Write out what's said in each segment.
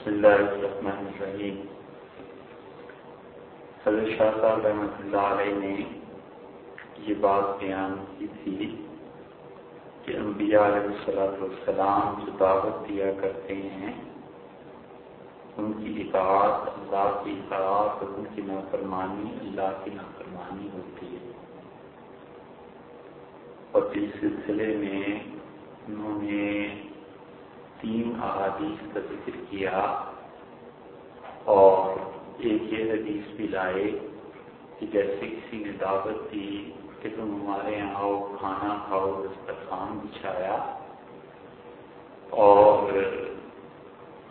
بسم اللہ الرحمن الرحیم. حضرت شاہ صاحب رحمۃ اللہ علیہ نے یہ بات بیان کی تھی کہ انبیاء علیہ السلام والسلام جو دعوت دیا کرتے ہیں، ان کی اطاعت اللہ کی اطاعت ان کی نافرمانی اللہ کی نافرمانی ہوتی ہے۔ اور اس سلسلے میں انہوں نے تین احادیث کا ذکر کیا اور ایک یہ حدیث بھی لائے کہ جیسے کسی نے دعوت دی کہ تم ہمارے یہاں آؤ، کھانا کھاؤ، دسترخوان بچھایا اور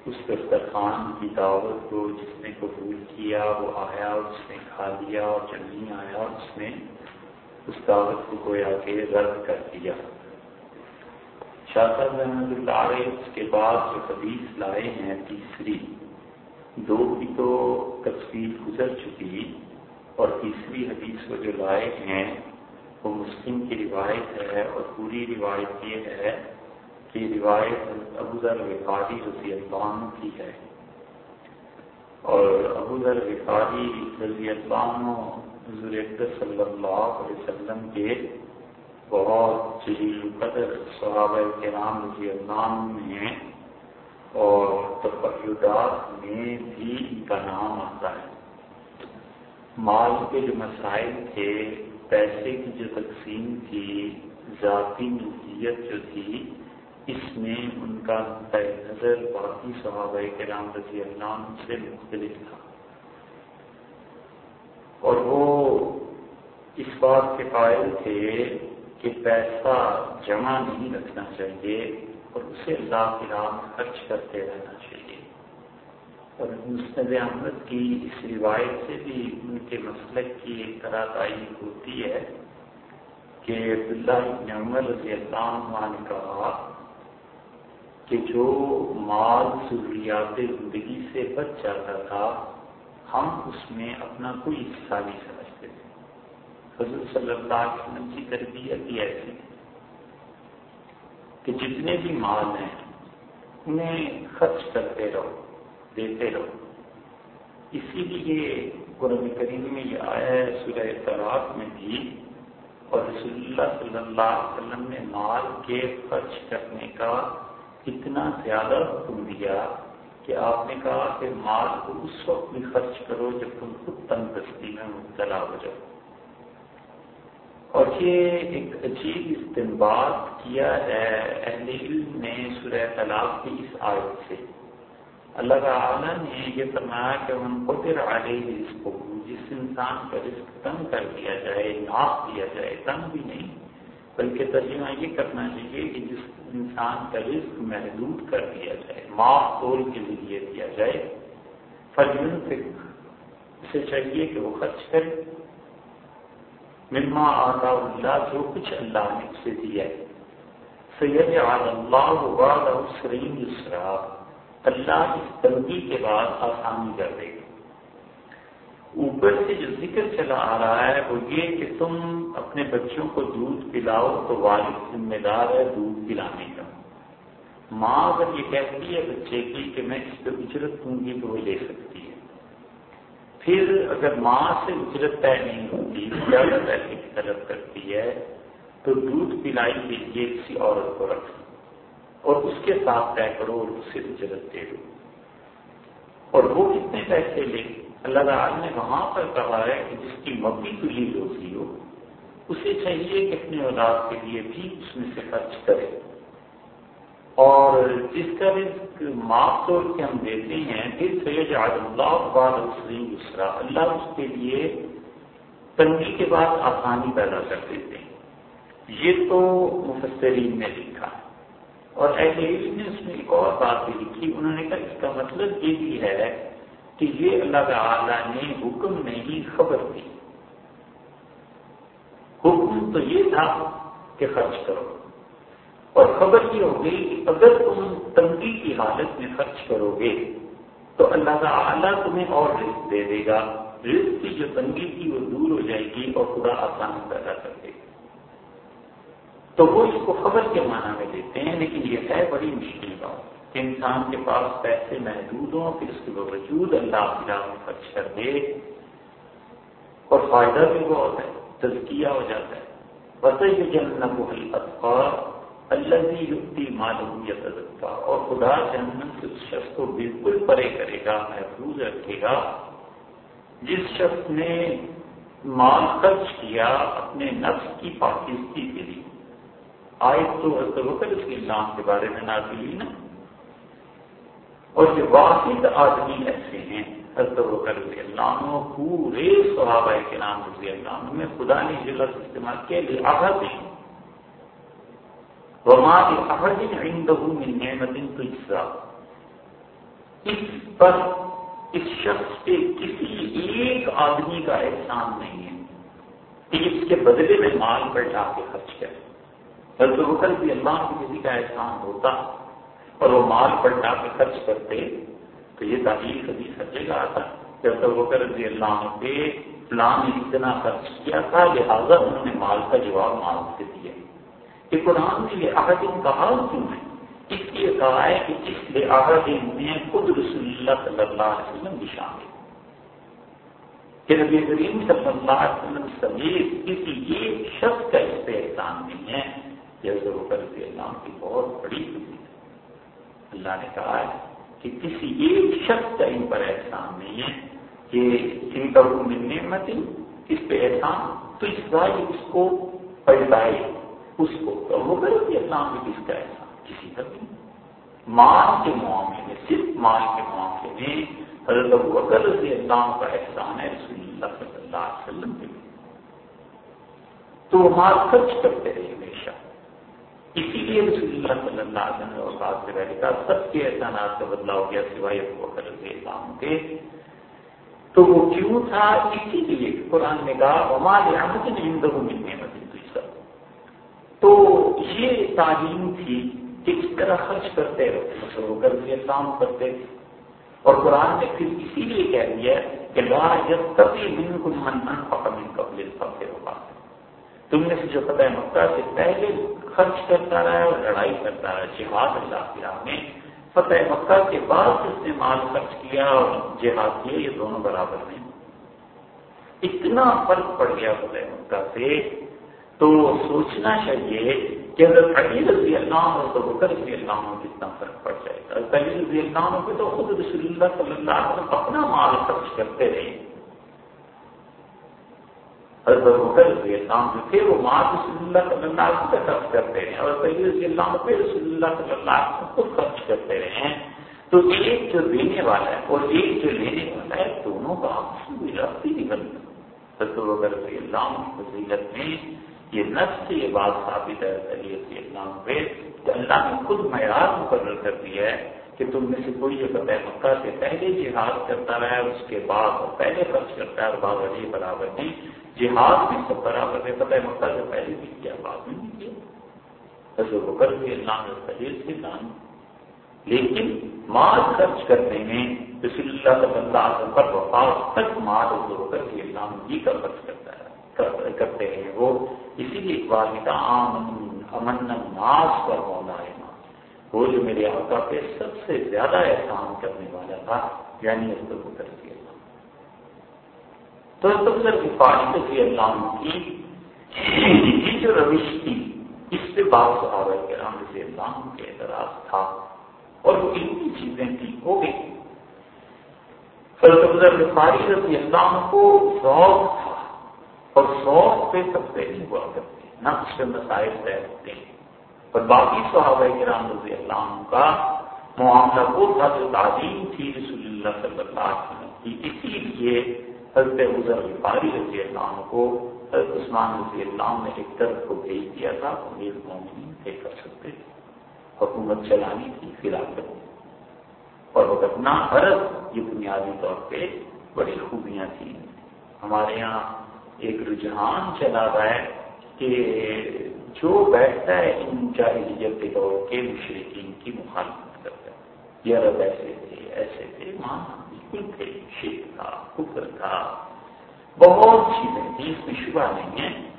اس دسترخوان کی دعوت کو جس نے قبول کیا، وہ آیا، اس نے کھا لیا اور جب نہیں آیا، اس نے اس دعوت کو گویا کے رد کر دیا۔ شاہ صاحب رحمۃ اللہ علیہ اس کے بعد جو حدیث لائے ہیں تیسری، دو کی تو تصویر گزر چکی اور تیسری حدیث کو جو لائے ہیں وہ مسلم کی روایت ہے اور پوری روایت یہ ہے کہ روایت ابو ذر وفاری رضی اللہ عنہ کی ہے۔ اور ابو ذر وفاری رضی اللہ عنہ حضور صلی اللہ علیہ وسلم کے بہت جلیل قدر صحابہ کرام رضی اللہ میں اور تقیدات میں بھی ان کا نام آتا ہے۔ مال کے جو مسائل تھے، پیسے کی جو تقسیم تھی، ذاتی ملکیت جو تھی، اس میں ان کا نظر باقی صحابہ کرام رضی اللہ سے مختلف تھا۔ اور وہ اس بات کے قائل تھے کہ پیسہ جمع نہیں رکھنا چاہیے اور اسے اللہ کی راہ خرچ کرتے رہنا چاہیے۔ اور مستد احمد کی اس روایت سے بھی ان کے مسلک کی ایک طرح تعین ہوتی ہے کہ عبداللہ عمر رضی اللہ عنہ نے کہا کہ جو مال ضروریات زندگی سے بچ جاتا تھا، ہم اس میں اپنا کوئی حصہ نہیں سمجھتے۔ حضور صلی اللہ علیہ وسلم کی تربیت ہی ایسی کہ جتنے بھی مال ہیں، انہیں خرچ کرتے رہو، دیتے رہو۔ اسی لیے قرآن کریم میں یہ آیا ہے، سورہ طلاق میں بھی، اور رسول اللہ صلی اللہ علیہ وسلم نے مال کے خرچ کرنے کا اتنا زیادہ حکم دیا کہ آپ نے کہا کہ مال کو اس وقت بھی خرچ کرو جب تم خود تندرستی میں مبتلا ہو جاؤ۔ اور یہ ایک عجیب استعمال کیا ہے اہل علم نے سورہ طلاق کی اس آیت سے۔ اللہ تعالیٰ نے یہ فرمایا کہ ان قدر علیہ رزق کو جس انسان کا رزق تنگ کر دیا جائے ناپ دیا جائے، تنگ بھی نہیں، بلکہ ترجمہ یہ کرنا چاہیے کہ جس انسان کا رزق محدود کر دیا جائے، معاف طور کے ذریعے دیا جائے فجن اسے چاہیے کہ وہ خرچ کرے۔ مما آتا اللہ جو کچھ اللہ نے اسے دیا ہے۔ سید اللہ اسرا اللہ اس تنگی کے بعد آسانی کر دے گا۔ اوپر سے جو ذکر چلا آ رہا ہے وہ یہ کہ تم اپنے بچوں کو دودھ پلاؤ تو والد ذمہ دار ہے دودھ پلانے کا۔ ماں اگر یہ کہتی ہے بچے کی کہ میں اس پہ اجرت دوں گی تو وہ لے سکتی ہے۔ پھر اگر ماں سے اجرت طے نہیں ہوتی زیادہ پیسے کی طلب کرتی ہے، تو دودھ پلائی کے لیے کسی عورت کو رکھ اور اس کے ساتھ طے کرو اور اسے اجرت دے دو۔ اور وہ کتنے پیسے لے؟ اللہ تعالیٰ نے وہاں پر کہا ہے کہ جس کی مبی تلی روزی ہو، اسے چاہیے کہ اپنے اولاد کے لیے بھی اس میں سے خرچ کرے۔ اور جس کا رزق معاف طور سے ہم دیتے ہیں، پھر سید اللہ دوسرا اللہ اس کے لیے تنگی کے بعد آسانی پیدا کر دیتے ہیں۔ یہ تو مفسرین نے لکھا۔ اور ایسے ہی نے اس میں ایک اور بات بھی لکھی۔ انہوں نے کہا، اس کا مطلب یہ بھی ہے کہ یہ اللہ تعالیٰ نے حکم نہیں خبر دی۔ حکم تو یہ تھا کہ خرچ کرو۔ اور خبر یہ ہوگی کہ اگر تم تنگی کی حالت میں خرچ کرو گے، تو اللہ تعالیٰ تمہیں اور رزق دے دے گا۔ رزق کی جو تنگی تھی وہ دور ہو جائے گی اور خدا آسانی پیدا کر دے گا۔ تو وہ اس کو خبر کے معنی میں دیتے ہیں، لیکن یہ ہے بڑی مشکل بات کہ انسان کے پاس پیسے محدود ہوں، پھر اس کے باوجود اللہ کی راہ میں خرچ کر دے۔ اور فائدہ بھی بہت ہے، تزکیہ ہو جاتا ہے۔ بس یہ جنت الطفار اللہ بھی یقتی معلوم یا اور خدا جنت سے اس شخص کو بالکل پرے کرے گا، محفوظ رکھے گا۔ جس شخص نے مال خرچ کیا اپنے نفس کی پاکیزگی کے لیے۔ آئے تو حضرت وکر اس کے اسلام کے بارے میں نازل ہوئی نا۔ اور یہ واحد آدمی ایسے ہیں، حضرت وکر رضی اللہ عنہ، پورے صحابہ کے نام رضی اللہ عنہ میں خدا نے یہ لفظ استعمال کیا لیے احد وما احد من نعمت تجزا اس پر اس شخص پہ کسی ایک آدمی کا احسان نہیں ہے کہ اس کے بدلے میں مال پر جا کے خرچ کرے۔ حضرت وکر بھی اللہ کی کسی کا احسان ہوتا اور وہ مال پر جا کے خرچ کرتے تو یہ تعلیم کبھی ہر جگہ آتا جب تک وکر رضی اللہ عنہ پہ فلان نے اتنا خرچ کیا تھا، لہٰذا انہوں نے مال کا جواب مال سے دیا۔ کہ قرآن نے یہ عہد کہا کیوں ہے؟ اس لیے کہا ہے کہ اس لحاظ میں خود رسول اللہ صلی اللہ علیہ وسلم بھی شامل کہ نبی کریم صلی اللہ علیہ وسلم سمیت کسی ایک شخص کا اس پہ احسان نہیں ہے یہ ضرور رضی اللہ کی بہت بڑی خوشی ہے۔ اللہ نے کہا ہے کہ کسی ایک شخص کا ان پر احسان نہیں ہے کہ جن کا وہ ملنے مت اس پہ احسان تو اس بات اس کو پلٹائے اس کو کہو وہ رضی اللہ میں کس کا احسان کسی کا بھی۔ مال کے معاملے میں، صرف مال کے معاملے میں حضرت وکر رضی اللہ کا احسان ہے، رسول اللہ صلی اللہ علیہ وسلم کے تو مال خرچ کرتے رہے ہمیشہ۔ اسی لیے رسول اللہ صلی اللہ علیہ وسلم اور بات سے پہلے کہا سب کے احسانات کا بدلا ہو گیا سوائے وکر رضی اللہ کے۔ تو وہ کیوں تھا؟ اسی لیے قرآن نے کہا ہمارے یہاں سے نہیں ملنے مدد تو یہ تعلیم تھی کہ اس طرح خرچ کرتے رہتے مطلب کر کے کام کرتے اور قرآن نے پھر اسی لیے کہہ دیا کہ لا جب کبھی من کو من من قبل قبل ہوگا تم نے جو پتہ ہے مکہ سے پہلے خرچ کرتا رہا اور لڑائی کرتا رہا، جہاد اللہ کی راہ میں، فتح مکہ کے بعد اس نے مال خرچ کیا اور جہاد کیا، یہ دونوں برابر ہیں اتنا فرق پڑ گیا فتح مکہ سے تو سوچنا چاہیے کہ اگر علی رضی اللہ ہو تو بکر رضی اللہ عنہ کتنا فرق پڑ جائے گا؟ علی رضی اللہ عنہ پہ تو خود رسول اللہ صلی اللہ علیہ وسلم اپنا مال خرچ کرتے رہے۔ حضرت بکر رضی اللہ عنہ تھے وہ مال رسول اللہ صلی اللہ علیہ وسلم خرچ کرتے رہے۔ اور علی رضی اللہ عنہ پہ رسول اللہ صلی اللہ علیہ وسلم خود خرچ کرتے رہے۔ تو ایک جو دینے والا ہے اور ایک جو لینے والا ہے دونوں کا آپس میں نکلتا حضرت بکر رضی اللہ عنہ فضیلت میں یہ نفس سے یہ بات ثابت ہے اللہ پہ، کہ اللہ نے خود معیار مقرر کر دیا ہے کہ تم میں سے کوئی یہ فتح مکہ سے پہلے جہاد کرتا رہا ہے، اس کے بعد اور پہلے خرچ کرتا ہے اور بعد علی برابر نہیں۔ جہاد بھی سب برابر ہے فتح مکہ سے پہلے بھی کیا بعد میں نہیں کیا حضرت بکر بھی اللہ نے خلیل سے دان لیکن مال خرچ کرنے میں رسول اللہ صلی اللہ علیہ وسلم پر وفاق تک مال حضرت بکر بھی اللہ جی کا خرچ کرتا کرتے ہیں۔ وہ اسی لیے اقبال نے کہا امن ناس پر مولا ہے۔ وہ جو میرے آقا پہ سب سے زیادہ احسان کرنے والا تھا یعنی اس کو کر دیا تو سب سے فارغ رضی اللہ کی جو روش تھی، اس سے بات صحابہ کرام رضی اللہ کے اعتراض تھا۔ اور وہ اتنی چیزیں تھی ہو گئی۔ فلسفہ فارغ رضی اللہ کو ذوق تھا۔ اور سوچ پہ سب سے نہیں ہوا کرتے نقش مسائل طے ہوتے ہیں۔ اور باقی صحابہ کرام رضی اللہ عنہ کا معاملہ وہ تھا جو تعلیم تھی رسول اللہ صلی اللہ علیہ وسلم کی۔ اسی لیے حضرت حضر غفاری رضی اللہ عنہ کو حضرت عثمان رضی اللہ عنہ نے ایک طرف کو بھیج دیا تھا، امیر مومنین طے کر سکتے تھے۔ حکومت چلانی تھی فلاقت اور وہ اپنا یہ بنیادی طور پہ بڑی خوبیاں تھیں۔ ہمارے یہاں ایک رجحان چلا رہا ہے کہ جو بیٹھتا ہے ان جاہلیت کے دور کے مشرقین کی مخالفت کرتا ہے۔ یہ عرب ایسے تھے ایسے تھے، ماں بالکل تھے، شرک تھا، کفر تھا۔ بہت چیزیں تھیں اس میں شبہ نہیں ہے۔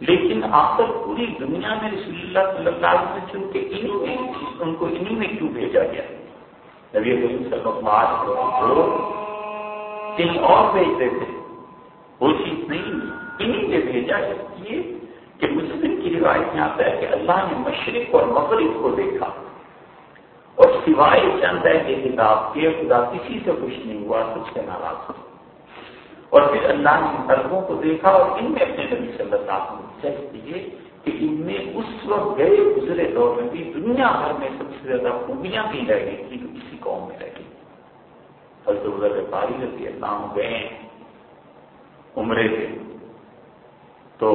لیکن آخر پوری دنیا میں رسول اللہ صلی اللہ علیہ وسلم چونکہ انہیں میں ان کو انہیں میں کیوں بھیجا گیا؟ نبی کریم صلی اللہ علیہ وسلم کہیں اور بھیجتے تھے وہ نہیں انہیں میں بھیجا ہے یہ کہ مسلم کی روایت میں آتا ہے کہ اللہ نے مشرق اور مغرب کو دیکھا۔ اور سوائے چند ہے کہ کتاب کے خدا کسی سے خوش نہیں ہوا، کچھ سے ناراض ہوا۔ اور پھر اللہ نے مرغوں کو دیکھا اور ان میں اپنے نبی صلی اللہ علیہ وسلم چیک دیے کہ ان میں اس وقت گئے گزرے دور میں بھی دنیا بھر میں سب سے زیادہ خوبیاں بھی رہ گئی تھی تو کسی قوم میں رہ گئی۔ حضرت رضی اللہ گئے۔ عمرے سے تو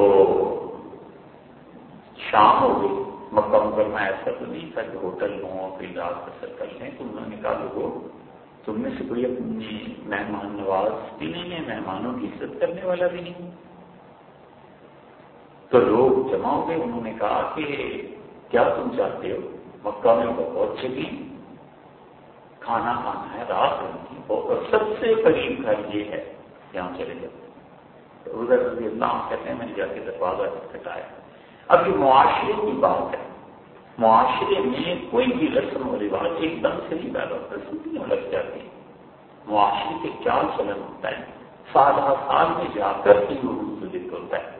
شام ہو گئی۔ مکہ مکرمہ ایسا تو نہیں تھا کہ ہوٹل ہوں پھر رات کا سرکل لیں۔ تو انہوں نے کہا لوگوں تم میں سے کوئی اپنی مہمان نواز بھی نہیں ہے، مہمانوں کی عزت کرنے والا بھی نہیں تو لوگ جمع ہو گئے۔ انہوں نے کہا کہ کیا تم چاہتے ہو؟ مکہ میں بہت جگہ کھانا کھانا ہے، رات رہنی اور سب سے قریب گھر یہ ہے۔ یہاں چلے جاتے تو رضی اللہ کہتے ہیں، میں نے جا کے دروازہ کٹایا اب یہ معاشرے کی بات ہے۔ معاشرے میں کوئی بھی رسم و رواج ایک دم سے نہیں پیدا ہوتا سنتیوں لگ جاتی معاشرے کے چال چلن ہوتا ہے۔ سال ہر سال میں جا کر ہی وہ منسلک ہوتا ہے۔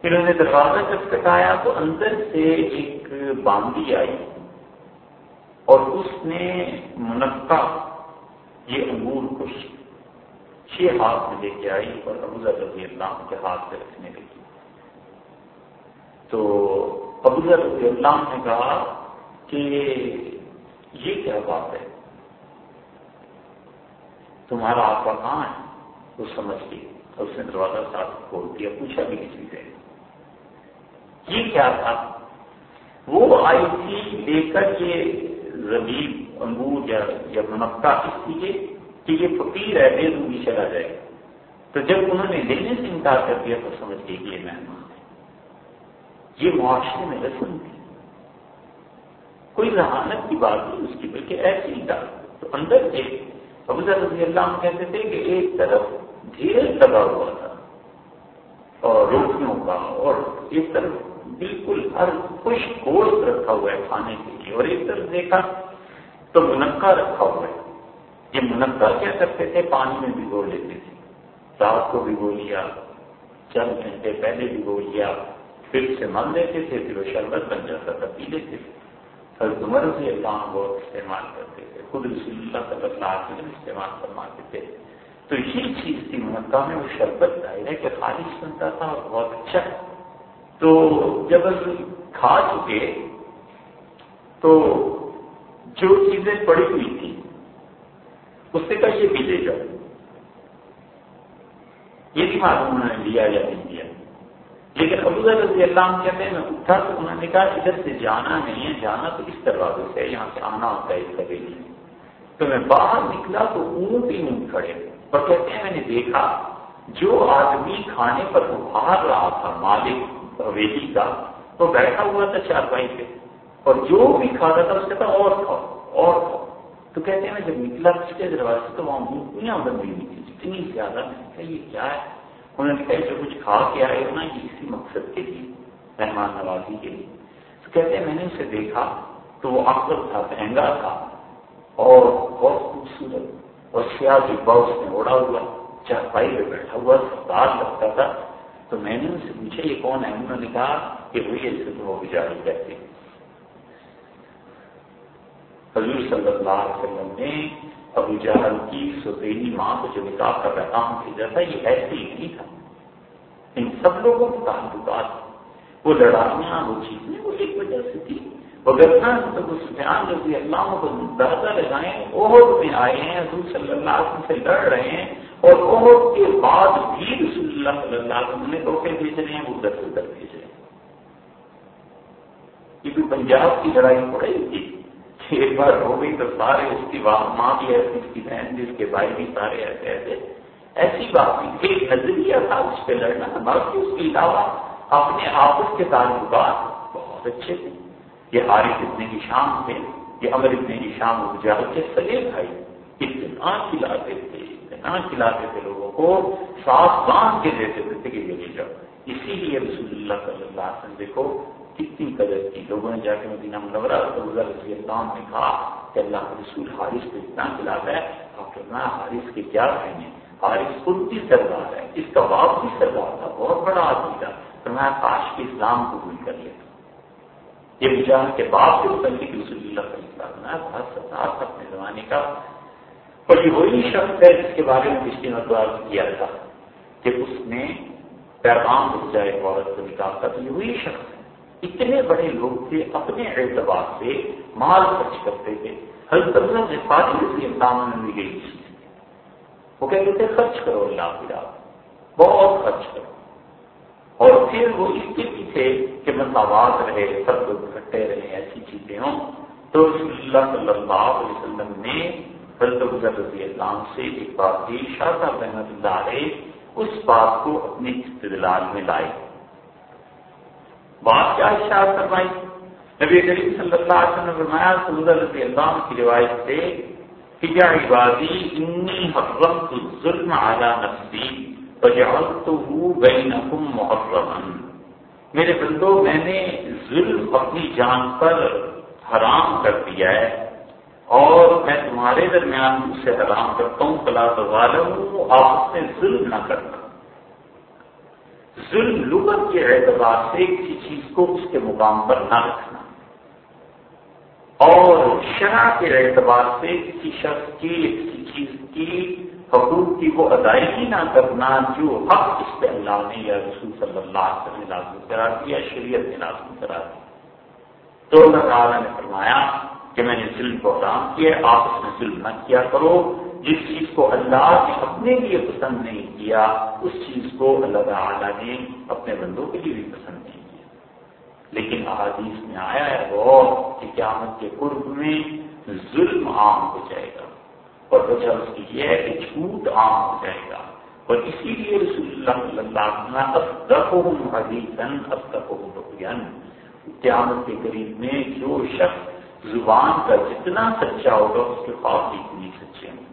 پھر انہیں دروازہ جب کٹایا تو اندر سے ایک باندی آئی اور اس نے منقع یہ انگور خوش چھ ہاتھ میں لے کے آئی اور ابو رضی اللہ کے ہاتھ پہ رکھنے لگی تو ابو رضی اللہ نے کہا کہ یہ کیا بات ہے؟ تمہارا آپ کہاں ہے؟ وہ سمجھ گئی اس نے دروازہ ساتھ کھول دیا، پوچھا بھی کسی سے۔ یہ کیا تھا؟ وہ آئی تھی لے کر یہ زمین، انگور یا منقع، اس لیے کہ یہ فقیر ہے دے دوں بھی چلا جائے تو جب انہوں نے لینے سے انکار کر دیا تو سمجھ گئی کہ یہ مہمان یہ معاشرے میں رسم تھی۔ کوئی ذہانت کی بات نہیں اس کی، بلکہ ایسی ہی تو اندر ایک ابو رضی اللہ کہتے تھے کہ ایک طرف ڈھیر لگا ہوا تھا اور روٹیوں کا اور ایک طرف بالکل ہر خوش گوشت رکھا ہوا ہے کھانے کے لیے، اور ایک طرف دیکھا تو منقع رکھا ہوا ہے۔ یہ منقع کیا کرتے تھے، پانی میں بھگو لیتے تھے۔ رات کو بھگو لیا، چند گھنٹے پہلے بھگو لیا، پھر سے مان لیتے تھے، پھر وہ شربت بن جاتا تھا، پی لیتے تھے۔ حضرت عمر سے اللہ بہت استعمال کرتے تھے۔ خود رسول اللہ صلی اللہ علیہ وسلم استعمال فرماتے تھے۔ تو یہ چیز تھی مکہ میں، وہ شربت ظاہر ہے کہ خالص بنتا تھا اور بہت اچھا۔ تو جب کھا چکے، تو جو چیزیں پڑی ہوئی تھی اس سے کہا یہ بھی لے جاؤ۔ یہ بھی معلوم انہوں نے لیا یا نہیں لیا۔ لیکن ابو رضی اللہ عنہ کہتے ہیں، میں اٹھا تو انہوں نے کہا، ادھر سے جانا نہیں ہے، جانا تو اس دروازے سے یہاں سے آنا ہوتا ہے، اس حویلی تو میں باہر نکلا تو اونٹ ہی اونٹ کھڑے۔ اور کہتے ہیں، میں نے دیکھا، جو آدمی کھانے پر ابھار رہا تھا، مالک، حویلی کا، وہ بیٹھا ہوا تھا چار پائی پہ۔ اور جو بھی کھا رہا تھا، اس کے پاس اور کھاؤ اور کھاؤ۔ تو کہتے ہیں میں جب نکلا پچھلے دروازے تو وہاں اونٹیاں بن گئی تھی اتنی زیادہ میں نے کہا یہ کیا ہے؟ انہوں نے کہا جو کچھ کھا کے آئے نا، یہ اسی مقصد کے لیے مہمان نوازی کے لیے۔ تو کہتے ہیں، میں نے اسے دیکھا تو وہ اکثر تھا مہنگا تھا اور بہت خوبصورت۔ اور سیاہ جبا اس نے اوڑا ہوا، چارپائی پہ بیٹھا ہوا، سردار لگتا تھا۔ تو میں نے ان سے پوچھا، یہ کون ہے؟ انہوں نے کہا کہ وہی ایسے تو وہ گزاری کہتے حضور صلی اللہ علیہ وسلم نے ابو جہل کی سوتیلی ماں کو جو نکاح کا پیغام بھیجا تھا، یہ ایسے ہی نہیں تھا۔ ان سب لوگوں کے تعلقات، وہ لڑائیاں، وہ چیزیں، وہ ایک وجہ سے تھی۔ وغیرہ تو سفیان رضی اللہ کو اندازہ لگائیں، عہد میں آئے ہیں، حضور صلی اللہ علیہ وسلم سے لڑ رہے ہیں اور عہد کے بعد بھی رسول اللہ صلی اللہ علیہ وسلم نے تحفے بھیج رہے ہیں، وہ ادھر سے ادھر بھیج رہے ہیں۔ کیونکہ پنجاب کی لڑائی ہو رہی تھی۔ ایک بار ہو گئی تو سارے اس کی ماں بھی ایسی اس کی بہن بھی، اس کے بھائی بھی سارے ایسے ایسے ایسی بات نہیں ایک نظریہ تھا اس پہ لڑنا، باقی اس کے علاوہ اپنے آپس کے تعلقات بہت اچھے تھے۔ یہ حارث اتنے کی شام تھے، یہ امر اتنے کی شام جہاز کے سگے بھائی۔ اتنا کھلاتے تھے، اتنا کھلاتے تھے لوگوں کو صاف باندھ کے دیتے تھے کہ یہ لے جاؤ اسی لیے رسول اللہ صلی اللہ علیہ وسلم دیکھو کتنی قدر کی لوگوں نے جا کے مدینہ منورہ رضی اللہ نے کہا کہ اللہ کے رسول حارث کو اتنا کھلاتا ہے آپ کہنا حارث کے کیا کہیں حارث خود بھی سردار ہے، اس کا باپ بھی سردار تھا، بہت بڑا آدمی تھا۔ تو میں کاش کے اسلام کو کر لیتا یہ بچار کے باپ کے اوپر کی رسول اللہ صلی اللہ علیہ وسلم بہت سردار تھا اپنے زمانے کا۔ اور یہ وہی شخص ہے جس کے بارے میں پچھلی مرتبہ کیا تھا کہ اس نے پیغام ہو جائے عورت کو نکالتا تو یہ وہی شخص ہے اتنے بڑے لوگ تھے اپنے اعتبار سے مال خرچ کرتے تھے۔ ہر طرح سے ساری رسی انسان میں بھی گئی چیز وہ کہتے تھے، خرچ کرو اللہ کی رات بہت خرچ کرو۔ اور پھر وہ اس کے پیچھے کہ مساوات رہے سب لوگ اکٹھے رہے، ایسی چیزیں ہوں۔ تو رسول اللہ صلی اللہ علیہ وسلم نے حضرت رضی اللہ سے ایک بات کی، شاہ صاحب رحمت اللہ علیہ اس بات کو اپنے استدلال میں لائے۔ بات کیا اشار فرمائی؟ نبی کریم صلی اللہ علیہ وسلم نے فرمایا سعود رضی اللہ کی روایت سے کہ یا عبادی، انی حرمت الظلم على نفسی وجعلته بینکم محرما۔ میرے بندو، میں نے ظلم اپنی جان پر حرام کر دیا ہے اور میں تمہارے درمیان اسے حرام کرتا ہوں، فلا تو غالب آپ سے ظلم نہ کرتا ظلم لغت کے اعتبار سے کسی چیز کو اس کے مقام پر نہ رکھنا۔ اور شرح کے اعتبار سے کسی شخص کی، کسی چیز کی، حقوق کی وہ ادائیگی نہ کرنا جو حق اس پہ اللہ نے یا رسول صلی اللہ علیہ وسلم لازم کرا دیا، شریعت نے لازم کرا دیا۔ تو اللہ تعالیٰ نے فرمایا کہ میں نے ظلم کو حرام کیا، آپ اس میں ظلم نہ کیا کرو۔ جس چیز کو اللہ نے اپنے لیے پسند نہیں کیا، اس چیز کو اللہ تعالیٰ نے اپنے بندوں کے لیے بھی پسند نہیں کیا۔ لیکن احادیث میں آیا ہے وہ کہ قیامت کے قرب میں ظلم عام ہو جائے گا۔ اور وجہ اس کی یہ ہے کہ جھوٹ عام ہو جائے گا۔ اور اسی لیے رسول اللہ صلی اللہ علیہ وسلم قیامت کے قریب میں جو شخص زبان کا جتنا سچا ہوگا، اس کے خواب بھی اتنی سچے ہوں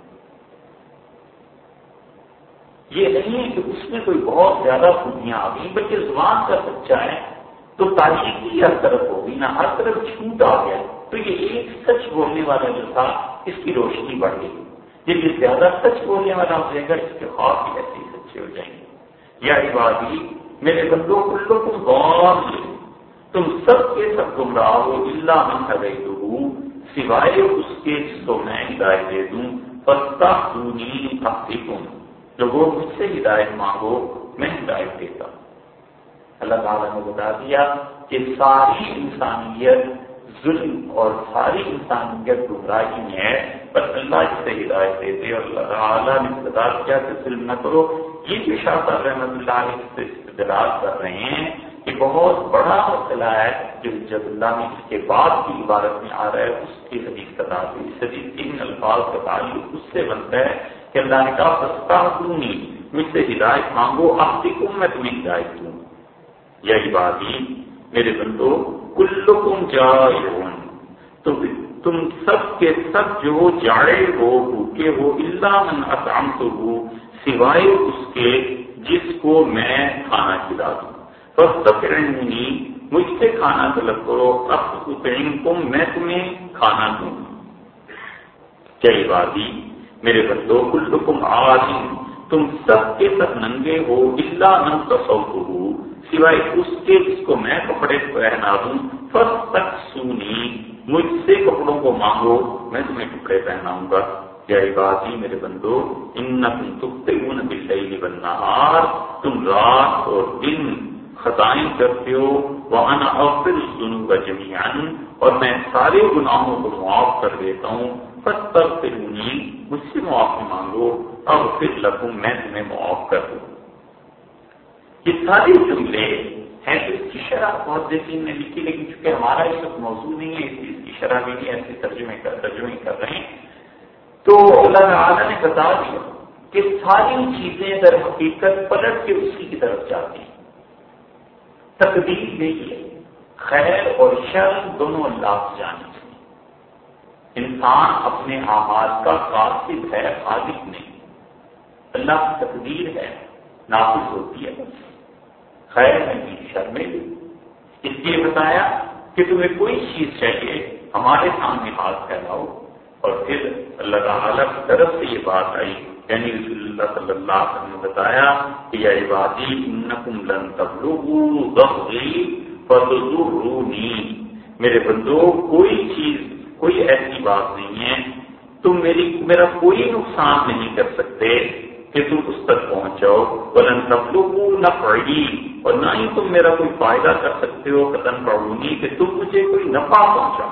یہ نہیں ہے کہ اس میں کوئی بہت زیادہ خوبیاں آ گئی بلکہ زبان کا سچا ہے تو تاریخ بھی ہر طرف ہوگی، نہ ہر طرف چھوٹ آ گیا۔ تو یہ ایک سچ بولنے والا جو تھا، اس کی روشنی بڑھ گئی۔ جب یہ زیادہ سچ بولنے والا ہو جائے گا، اس کے خواب بھی ایسے سچے ہو جائیں گے۔ یا عبادی، میرے بندوں کو تم غور تم سب کے سب گمراہ ہو اللہ من کرے سوائے اس کے جس کو میں ہدایت دے دوں۔ پتا دونی تم وہ مجھ سے ہدایت مانگو، میں ہدایت دیتا ہوں۔ اللہ تعالیٰ نے بتا دیا کہ ساری انسانیت ظلم اور ساری انسانیت گمراہی میں ہے پر اللہ اس سے ہدایت دیتے اور اللہ تعالیٰ نے بتا دیا کہ ظلم نہ کرو۔ یہ جو شاہ صاحب رحمت اللہ علیہ سے استدلال کر رہے ہیں کہ بہت بڑا مسئلہ ہے، جو جب اللہ نے اس کے بعد کی عبادت میں آ رہا ہے، اس کی حدیث کا تعلق، اس حدیث تین الفاظ کا تعلق اس سے بنتا ہے کہ اللہ نے کہا سستا دونی مجھ سے ہدایت مانگو آپ کی میں تمہیں ہدایت دوں۔ یہی بات ہی میرے بندو، کلکم جائے تو تم سب کے سب جو جاڑے ہو، بھوکے ہو اللہ من اسام تو ہو سوائے اس کے جس کو میں کھانا کھلا دوں۔ بس تک مجھ سے کھانا طلب کرو۔ اب تم میں تمہیں کھانا دوں۔ کیا بات ہی میرے بندو، کلکم آدم تم سب کے سب ننگے ہو اللہ نم تصور ہو سوائے اس کے جس کو میں کپڑے پہنا دوں فس تک سونی مجھ سے کپڑوں کو مانگو، میں تمہیں کپڑے پہناؤں گا۔ یا بات میرے بندو ان تم تکتے ان بننا تم رات اور دن خطائیں کرتے ہو وہاں اور پھر اس دونوں کا جمیان اور میں سارے گناہوں کو معاف کر دیتا ہوں۔ ستر مجھ سے معافی مانگو اب پھر لگوں میں تمہیں معاف کر دوں۔ یہ سارے جملے ہیں تو اس کی شرح بہت دیر نے لکھی، لیکن چونکہ ہمارا اس وقت موضوع نہیں ہے، اس کی شرح بھی نہیں، ایسے ترجمے کر ترجمے کر رہے ہیں۔ تو اللہ تعالیٰ نے بتا دیا کہ ساری چیزیں در حقیقت پلٹ کے اسی کی طرف جاتی ہیں۔ تقدیر نہیں ہے۔ خیر اور شر دونوں اللہ جانے انسان اپنے آواز کا قاصد ہے، خالق نہیں۔ اللہ کی تقدیر ہے، نافذ ہوتی ہے۔ خیر نہیں شرمے اس لیے بتایا کہ تمہیں کوئی چیز چاہیے، ہمارے سامنے ہاتھ پھیلاؤ۔ اور پھر اللہ تعالیٰ کی طرف سے یہ بات آئی۔ یعنی رسول اللہ صلی اللہ علیہ وسلم نے بتایا کہ یہ عبادی، انکم لن تبلغوا ضغری فضرونی میرے بندو، کوئی چیز کوئی ایسی بات نہیں ہے۔ تم میری میرا کوئی نقصان نہیں کر سکتے کہ تم اس تک پہنچاؤ۔ بلن تبلغوا نفعی۔ اور نہ ہی تم میرا کوئی فائدہ کر سکتے ہو، قدم پڑھونی کہ تم مجھے کوئی نفع پہنچاؤ۔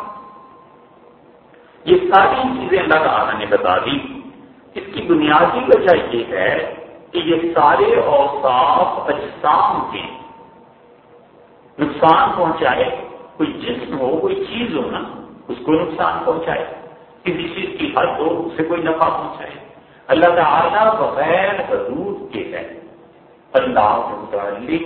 یہ ساری چیزیں اللہ تعالیٰ نے بتا دی۔ اس کی بنیادی وجہ یہ ہے کہ یہ سارے اوساف اجسام کے نقصان پہنچائے۔ کوئی جسم ہو، کوئی چیز ہو نا۔ اس کو نقصان پہنچائے۔ کسی چیز کی حد ہو اسے کوئی نفع پہنچائے۔ اللہ تعالیٰ بغیر حدود کے ہے۔ اللہ کے متعلق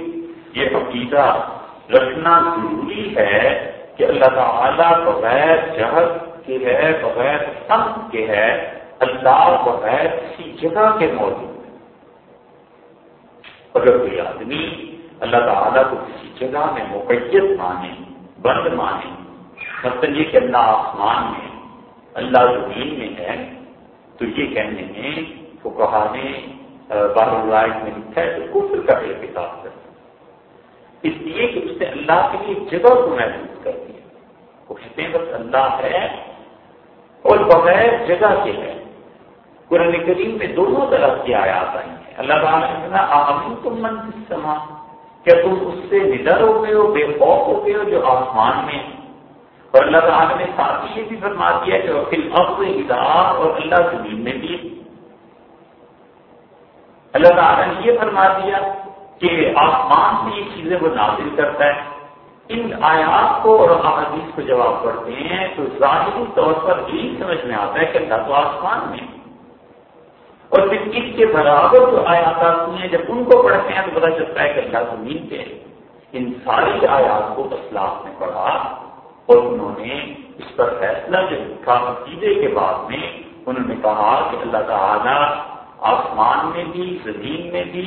یہ عقیدہ رکھنا ضروری ہے کہ اللہ تعالیٰ بغیر جہد کے ہے، بغیر سخت کے ہے، اللہ بغیر کسی جگہ کے موجود ہے۔ اگر کوئی آدمی اللہ تعالیٰ کو کسی جگہ میں مقیت مانے، بند مانے مطلب یہ کہ اللہ آسمان میں، اللہ زمین میں ہے، تو یہ کہنے میں تو کہا نے بار میں لکھا ہے، تو کفر کا احتساب کر اس لیے کہ اس نے اللہ کے لیے جگہ کو محسوس کر دیا۔ وہ کہتے ہیں، بس اللہ ہے اور بغیر جگہ کے ہے۔ قرآن کریم میں دونوں طرح کی آیات آئی ہیں۔ اللہ تعالیٰ نے کہا، آمین تم من سما کیا تم اس سے نڈر ہو گئے ہو، بے خوف ہو گئے ہو جو آسمان میں اور اللہ تعالیٰ نے ساتھ یہ بھی فرما دیا کہ پھر اب ادار اور اللہ زمین میں بھی اللہ تعالیٰ نے یہ فرما دیا کہ آسمان سے یہ چیزیں وہ نازل کرتا ہے۔ ان آیات کو اور احادیث کو جواب پڑھتے ہیں تو ظاہری طور پر یہی سمجھ میں آتا ہے کہ اللہ تو آسمان میں اور پھر اس کے برابر جو آیات آتی ہیں، جب ان کو پڑھتے ہیں تو پتا چلتا ہے کہ اللہ زمین پہ ان ساری آیات کو اسلاف میں پڑھا اور انہوں نے اس پر فیصلہ جو لکھا عقیدے کے بعد میں، انہوں نے کہا کہ اللہ تعالیٰ آسمان میں بھی، زمین میں بھی،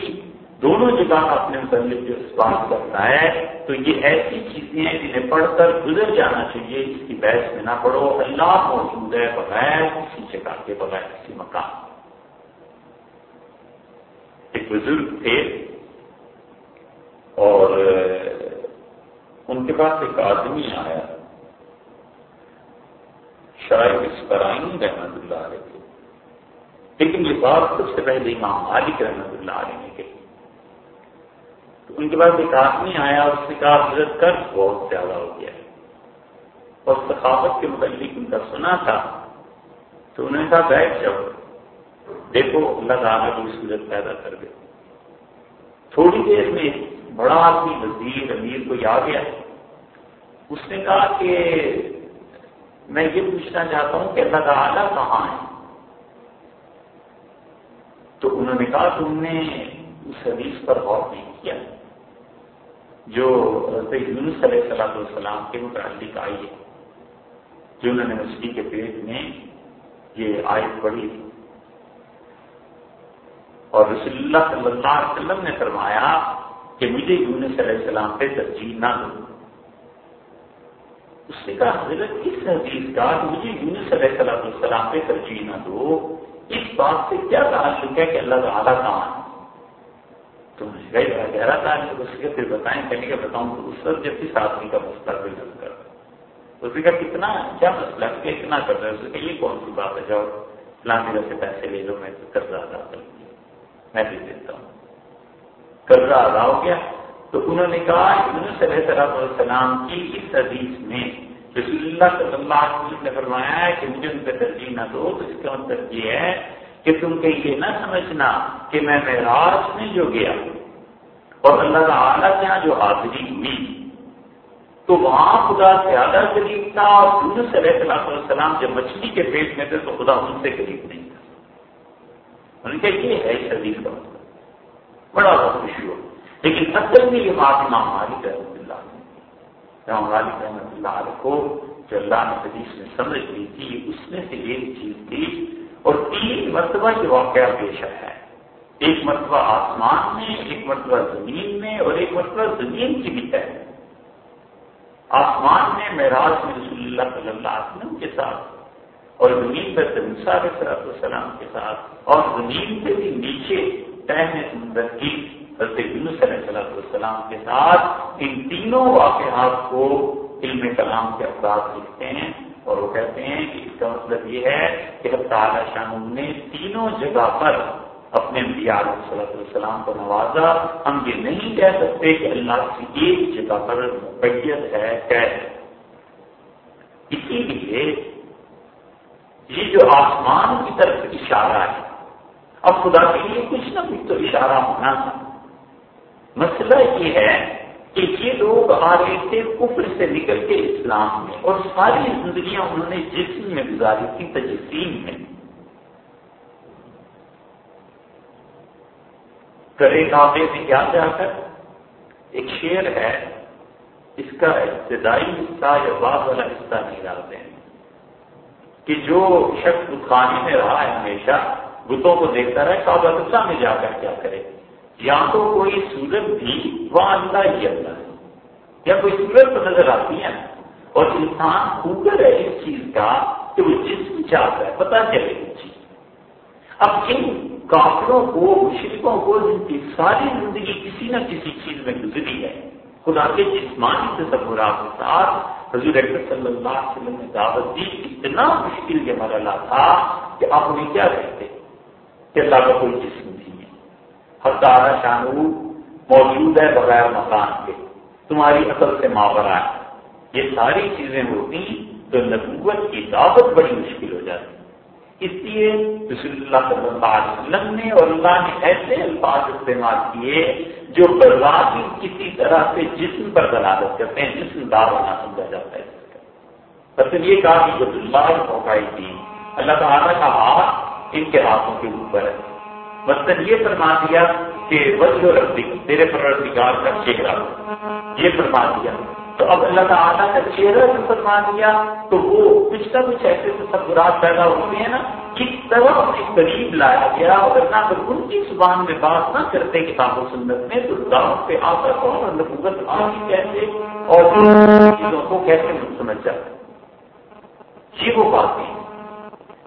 دونوں جگہ اپنے متعلق جو اس بات کرتا ہے، تو یہ ایسی چیزیں ہیں جنہیں پڑھ کر گزر جانا چاہیے اس کی بحث میں نہ پڑھو اللہ موجود ہے بغیر کسی جگہ کے، بغیر کسی مکان ایک بزرگ تھے اور ان کے پاس ایک آدمی آیا۔ شاید اس پر آئیں رحمت اللہ علیہ۔ لیکن یہ بات سب سے پہلے امام مالک، رحمت اللہ علیہ نے کہی تو ان کے بعد ایک آدمی آیا، اس نے کہا، حضرت، قرض بہت زیادہ ہو گیا اور ثقافت کے متعلق ان کا سنا تھا۔ تو انہوں نے کہا، بیٹھ جاؤ۔ دیکھو، اللہ تعالیٰ کو صورت پیدا کر دے۔ تھوڑی دیر میں بڑا آدمی، وزیر، امیر کو آ گیا۔ اس نے کہا کہ میں یہ پوچھنا چاہتا ہوں کہ اللہ تعالیٰ کہاں ہے؟ تو انہوں نے کہا تم نے اس حدیث پر غور نہیں کیا۔ جو یونس علیہ صلاح السلام کے متعلق آئی ہے، جو انہوں نے مچھلی کے پیٹ میں یہ آیت پڑھی تھی۔ اور رسول اللہ صلی اللہ علیہ وسلم نے فرمایا کہ مجھے یونس علیہ السلام پہ ترجیح نہ دو۔ اس نے کہا، حضرت، اس حدیث کا مجھے یونس علیہ صلاح السلام پہ ترجیح نہ دو۔ اس بات سے کیا تعلق ہے کہ اللہ تعالیٰ کہاں تو مجھے گہرا تھا اس کے پھر بتائیں کہنے کا بتاؤں تو اس وقت جب اس آدمی کا مستقبل حل کر۔ اس نے کہا، کتنا، کیا مسئلہ کہ اتنا کر رہا ہے اس نے یہ کون سی بات ہے؟ جاؤ، فلاں میرے سے پیسے لے لو، میں قرضہ ادا کر میں بھی دیتا ہوں۔ قرضہ ادا ہو گیا۔ تو انہوں نے کہا انہوں سے صلاح السلام کی اس حدیث میں رسول اللہ صلی اللہ علیہ وسلم نے فرمایا ہے کہ مجھے ان پہ ترجیح نہ دو، تو اس کا مطلب یہ ہے کہ تم کہیں یہ نہ سمجھنا کہ میں معراج میں جو گیا اور اللہ تعالیٰ کے یہاں جو حاضری ہوئی، تو وہاں خدا زیادہ قریب تھا اور یونس علیہ السلام السلام جب مچھلی کے پیٹ میں تھے تو خدا ان سے قریب نہیں تھا۔ ان کا یہ ہے شدید کا مطلب۔ بڑا بہت خوشی ہو لیکن اصل میں یہ بات امام مالک رحمۃ اللہ امام مالک رحمۃ اللہ علیہ کو جو اللہ نے حدیث میں سمجھ لی تھی اس میں سے ایک چیز تھی۔ اور تین مرتبہ یہ واقعہ پیش ہے۔ ایک مرتبہ آسمان میں، ایک مرتبہ زمین میں اور ایک مرتبہ زمین کی بھی ہے آسمان میں معراج میں رسول اللہ صلی اللہ علیہ وسلم کے ساتھ اور زمین پر علیہ السلام کے ساتھ اور زمین سے بھی نیچے تہنے سمندر کی حضرت یونس علیہ السلام کے ساتھ ان تینوں واقعات کو علم کلام کے افراد لکھتے ہیں اور وہ کہتے ہیں کہ اس کا مطلب یہ ہے کہ تعالیٰ شاہ نے تینوں جگہ پر اپنے علیہ صلاح السلام کو نوازا۔ ہم یہ نہیں کہہ سکتے کہ اللہ کی ایک جگہ پر مقیت ہے قید اسی لیے یہ جو آسمان کی طرف اشارہ ہے، اب خدا کے لیے کچھ نہ کچھ تو اشارہ ہونا تھا مسئلہ یہ ہے کہ یہ لوگ آ رہے تھے کفر سے نکل کے اسلام میں اور ساری زندگیاں انہوں نے جسم میں گزاری تھی، تجسیم میں۔ کرے کافے میں کیا جا کر ایک شعر ہے، اس کا ابتدائی حصہ یا بعد والا حصہ نہیں ڈالتے ہیں۔ کہ جو شخص خانے میں رہا ہے ہمیشہ، بتوں کو دیکھتا رہے کعبہ میں جا کر کیا کرے؟ یا تو کوئی سورت بھی وہ اللہ ہی اللہ ہے، یا کوئی سورت تو نظر آتی ہے۔ اور انسان خوگر ہے اس چیز کا کہ وہ جسم چاہتا ہے پتا چلے گی چیز۔ اب ان کافروں کو مشرقوں کو جن کی ساری زندگی کسی نہ کسی چیز میں گزری ہے، خدا کے جسمانی تصورات کے ساتھ حضور اکبر صلی اللہ علیہ وسلم نے دعوت دی، اتنا مشکل یہ مرحلہ تھا کہ آپ انہیں کیا کہتے؟ کہ اللہ کا کوئی جسم نہیں۔ ہے تارا شانو موجود ہے بغیر مکان کے۔ تمہاری اصل سے ماورا ہے یہ ساری چیزیں ہوتی تو نبوت کی دعوت بڑی مشکل ہو جاتی۔ اس لیے رسول اللہ صلی اللہ علیہ وسلم نے اور اللہ نے ایسے الفاظ استعمال کیے جو بربادی کسی طرح سے جسم پر دلالت کرتے ہیں، جسم دار ہونا سمجھا جاتا ہے۔ مطلب یہ کہا کہ جو اللہ پہنچائی تھی اللہ تعالیٰ کا ہاتھ ان کے ہاتھوں کے اوپر ہے۔ مطلب یہ فرما دیا کہ وجہ ربی، تیرے پروردگار کا چہرہ۔ یہ فرما دیا۔ تو اب اللہ تعالیٰ کا چہرہ جو فرما دیا، تو وہ کچھ نہ کچھ ایسے تصورات پیدا ہوتے ہیں نا، کس طرح اپنے قریب لایا گیا اور نہ اگر ان کی زبان میں بات نہ کرتے کتاب و سنت میں، تو دعوت پہ آتا کون اور نبوت آگے کیسے، اور چیزوں کو کیسے سمجھ جاتے یہ وہ باتیں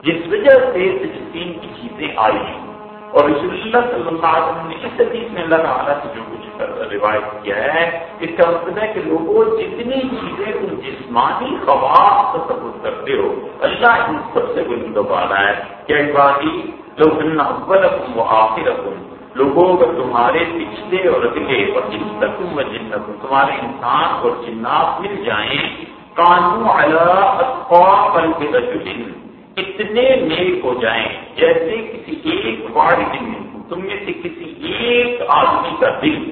جس وجہ سے تجسیم کی چیزیں آئی۔ ہیں اور رسول اللہ صلی اللہ علیہ وسلم نے اس حدیث میں اللہ تعالیٰ سے جو کچھ روایت کیا ہے، اس کا مطلب ہے کہ لوگوں جتنی چیزیں تم جسمانی خواص تصور کرتے ہو، اللہ ان سب سے بلند والا ہے۔ کیا عبادی لوگ اول و آخر لوگوں اگر تمہارے پچھلے اور اگلے اور جن تک و جنت تمہارے انسان اور جنات مل جائیں قانون اللہ اتنے نیک ہو جائیں، جیسے کسی ایک واڑ دن تم میں سے کسی ایک آدمی کا دل،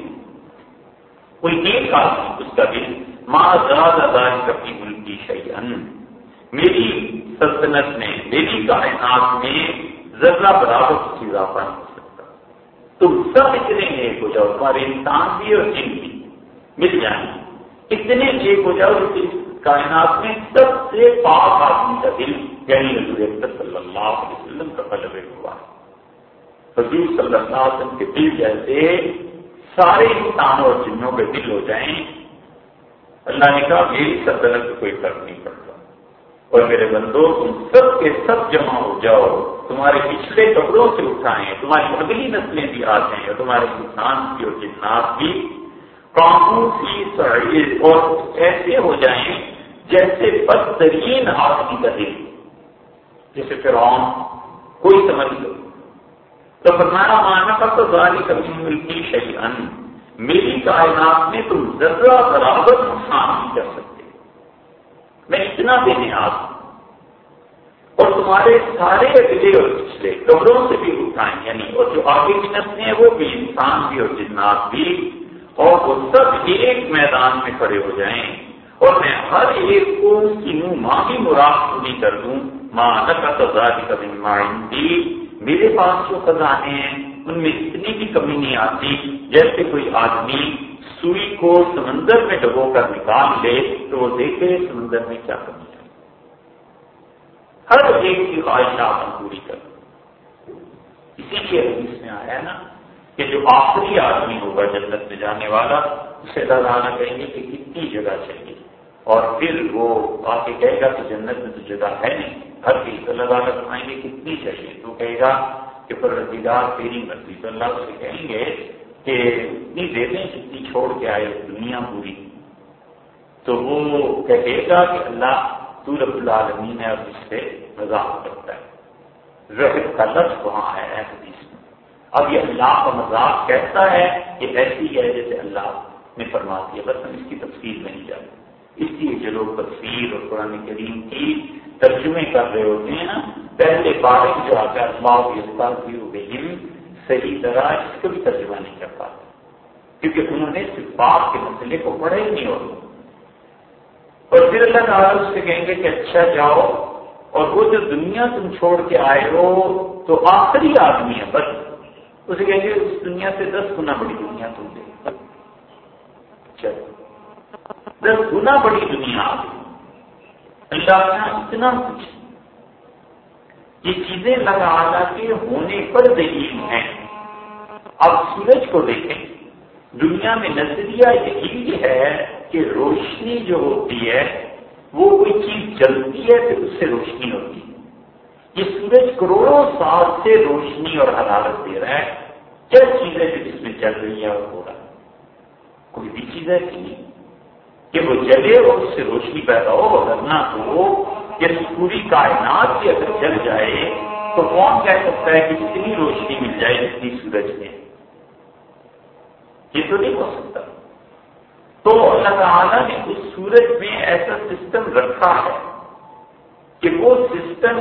کوئی ایک آدمی اس کا دل ماں زیادہ دار کبھی ملکی شیئن۔ میری سلطنت میں، میری کائنات میں ذرا برابر کسی اضافہ نہیں ہو سکتا۔ تم سب اتنے نیک ہو جاؤ، تمہارے انسان بھی اور جن بھی مل جائیں۔ اتنے نیک ہو جاؤ کائنات میں سب سے پاک آدمی کا دل یعنی حضور صلی اللہ علیہ وسلم کا قلب ہوا حضور صلی اللہ علیہ وسلم کے دل جیسے سارے انسانوں اور جنوں کے دل ہو جائیں۔ اللہ نے کہا، میری سلطنت کوئی فرق نہیں پڑتا۔ اور میرے بندو، تم سب کے سب جمع ہو جاؤ۔ تمہارے پچھلے کپڑوں سے اٹھائیں، تمہاری اگلی نسلیں بھی آ جائیں اور تمہارے انسان کی اور جنات بھی۔ کاموں کی اور ایسے ہو جائیں جیسے بدترین آدمی کا دل جیسے فرعون، کوئی سمجھ لو۔ تو فرمانا مانا کا تو ظاہری کبھی ملکی شہی میری کائنات میں تم ذرا برابر نقصان نہیں کر سکتے۔ میں اتنا بے نیاز ہوں۔ اور تمہارے سارے اگلے اور پچھلے قبروں سے بھی اٹھائیں یعنی اور جو آگے کی نسلیں ہیں، وہ بھی انسان بھی اور جنات بھی۔ اور وہ سب ایک میدان میں کھڑے ہو جائیں۔ اور میں ہر ایک کو اس کی منہ ماں بھی مراد پوری کر دوں۔ ماں کا سزا کی کبھی مائندی میرے پاس جو خزانے ہیں، ان میں اتنی بھی کمی نہیں آتی جیسے کوئی آدمی سوئی کو سمندر میں ڈبو کر نکال لے تو وہ دیکھے سمندر میں کیا کمی ہے۔ ہر ایک کی خواہشات پوری کر۔ اسی لیے حدیث میں آیا نا کہ جو آخری آدمی ہوگا جنت میں جانے والا اسے اللہ تعالیٰ کہیں گے کہ کتنی جگہ چاہیے۔ اور پھر وہ آ کے کہے گا کہ جنت میں تو جگہ ہے نہیں۔ ہر چیز اللہ تعالیٰ کمائیں گے کتنی چاہیے۔ تو کہے گا کہ پر تیری مرضی۔ تو اللہ سے کہیں گے کہ اتنی دے دیں جتنی چھوڑ کے آئے دنیا پوری۔ تو وہ کہے گا کہ اللہ تو رب العالمین ہے اور اس سے مذاق کرتا ہے۔ رحت کا لفظ وہاں ہے حدیث میں۔ اب یہ اللہ کا مذاق کہتا ہے کہ ایسی ہے جیسے اللہ نے فرما دیا بس ہم اس کی تفصیل نہیں جانتے، اس لیے جو لوگ تفسیر اور قرآن کریم کی ترجمے کر رہے ہوتے ہیں نا، پہلے بارش جو آتا ہے ہو گئی صحیح طرح اس کو بھی ترجمہ نہیں کر پاتے۔ کیونکہ انہوں نے صرف باپ کے مسئلے کو پڑھا ہی نہیں ہوتا۔ اور پھر اللہ تعالیٰ اس سے کہیں گے کہ اچھا جاؤ، اور وہ جو دنیا تم چھوڑ کے آئے ہو، تو آخری آدمی ہے، بس۔ اسے کہیں گے، اس دنیا سے دس گنا بڑی دنیا تم دے دس گنا بڑی دنیا اللہ کا اتنا کچھ یہ چیزیں لگا کے ہونے پر دلیل ہیں اب سورج کو دیکھیں۔ دنیا میں نظریہ یہی ہے کہ روشنی جو ہوتی ہے، وہ کوئی چیز جلتی ہے پھر اس سے روشنی ہوتی ہے۔ یہ سورج کروڑوں سال سے روشنی اور حرارت دے رہا ہے۔ کیا چیز ہے جس میں چل رہی ہے اور ہو رہا ہے؟ کوئی بھی چیز ہے کہ نہیں. کہ وہ جلے اور اس سے روشنی پیدا ہو ورنہ تو یعنی پوری کائنات کی اگر جل جائے، تو کون کہہ سکتا ہے کہ اتنی روشنی مل جائے جتنی سورج میں؟ یہ تو نہیں ہو سکتا. تو اللہ تعالیٰ نے اس سورج میں ایسا سسٹم رکھا ہے کہ وہ سسٹم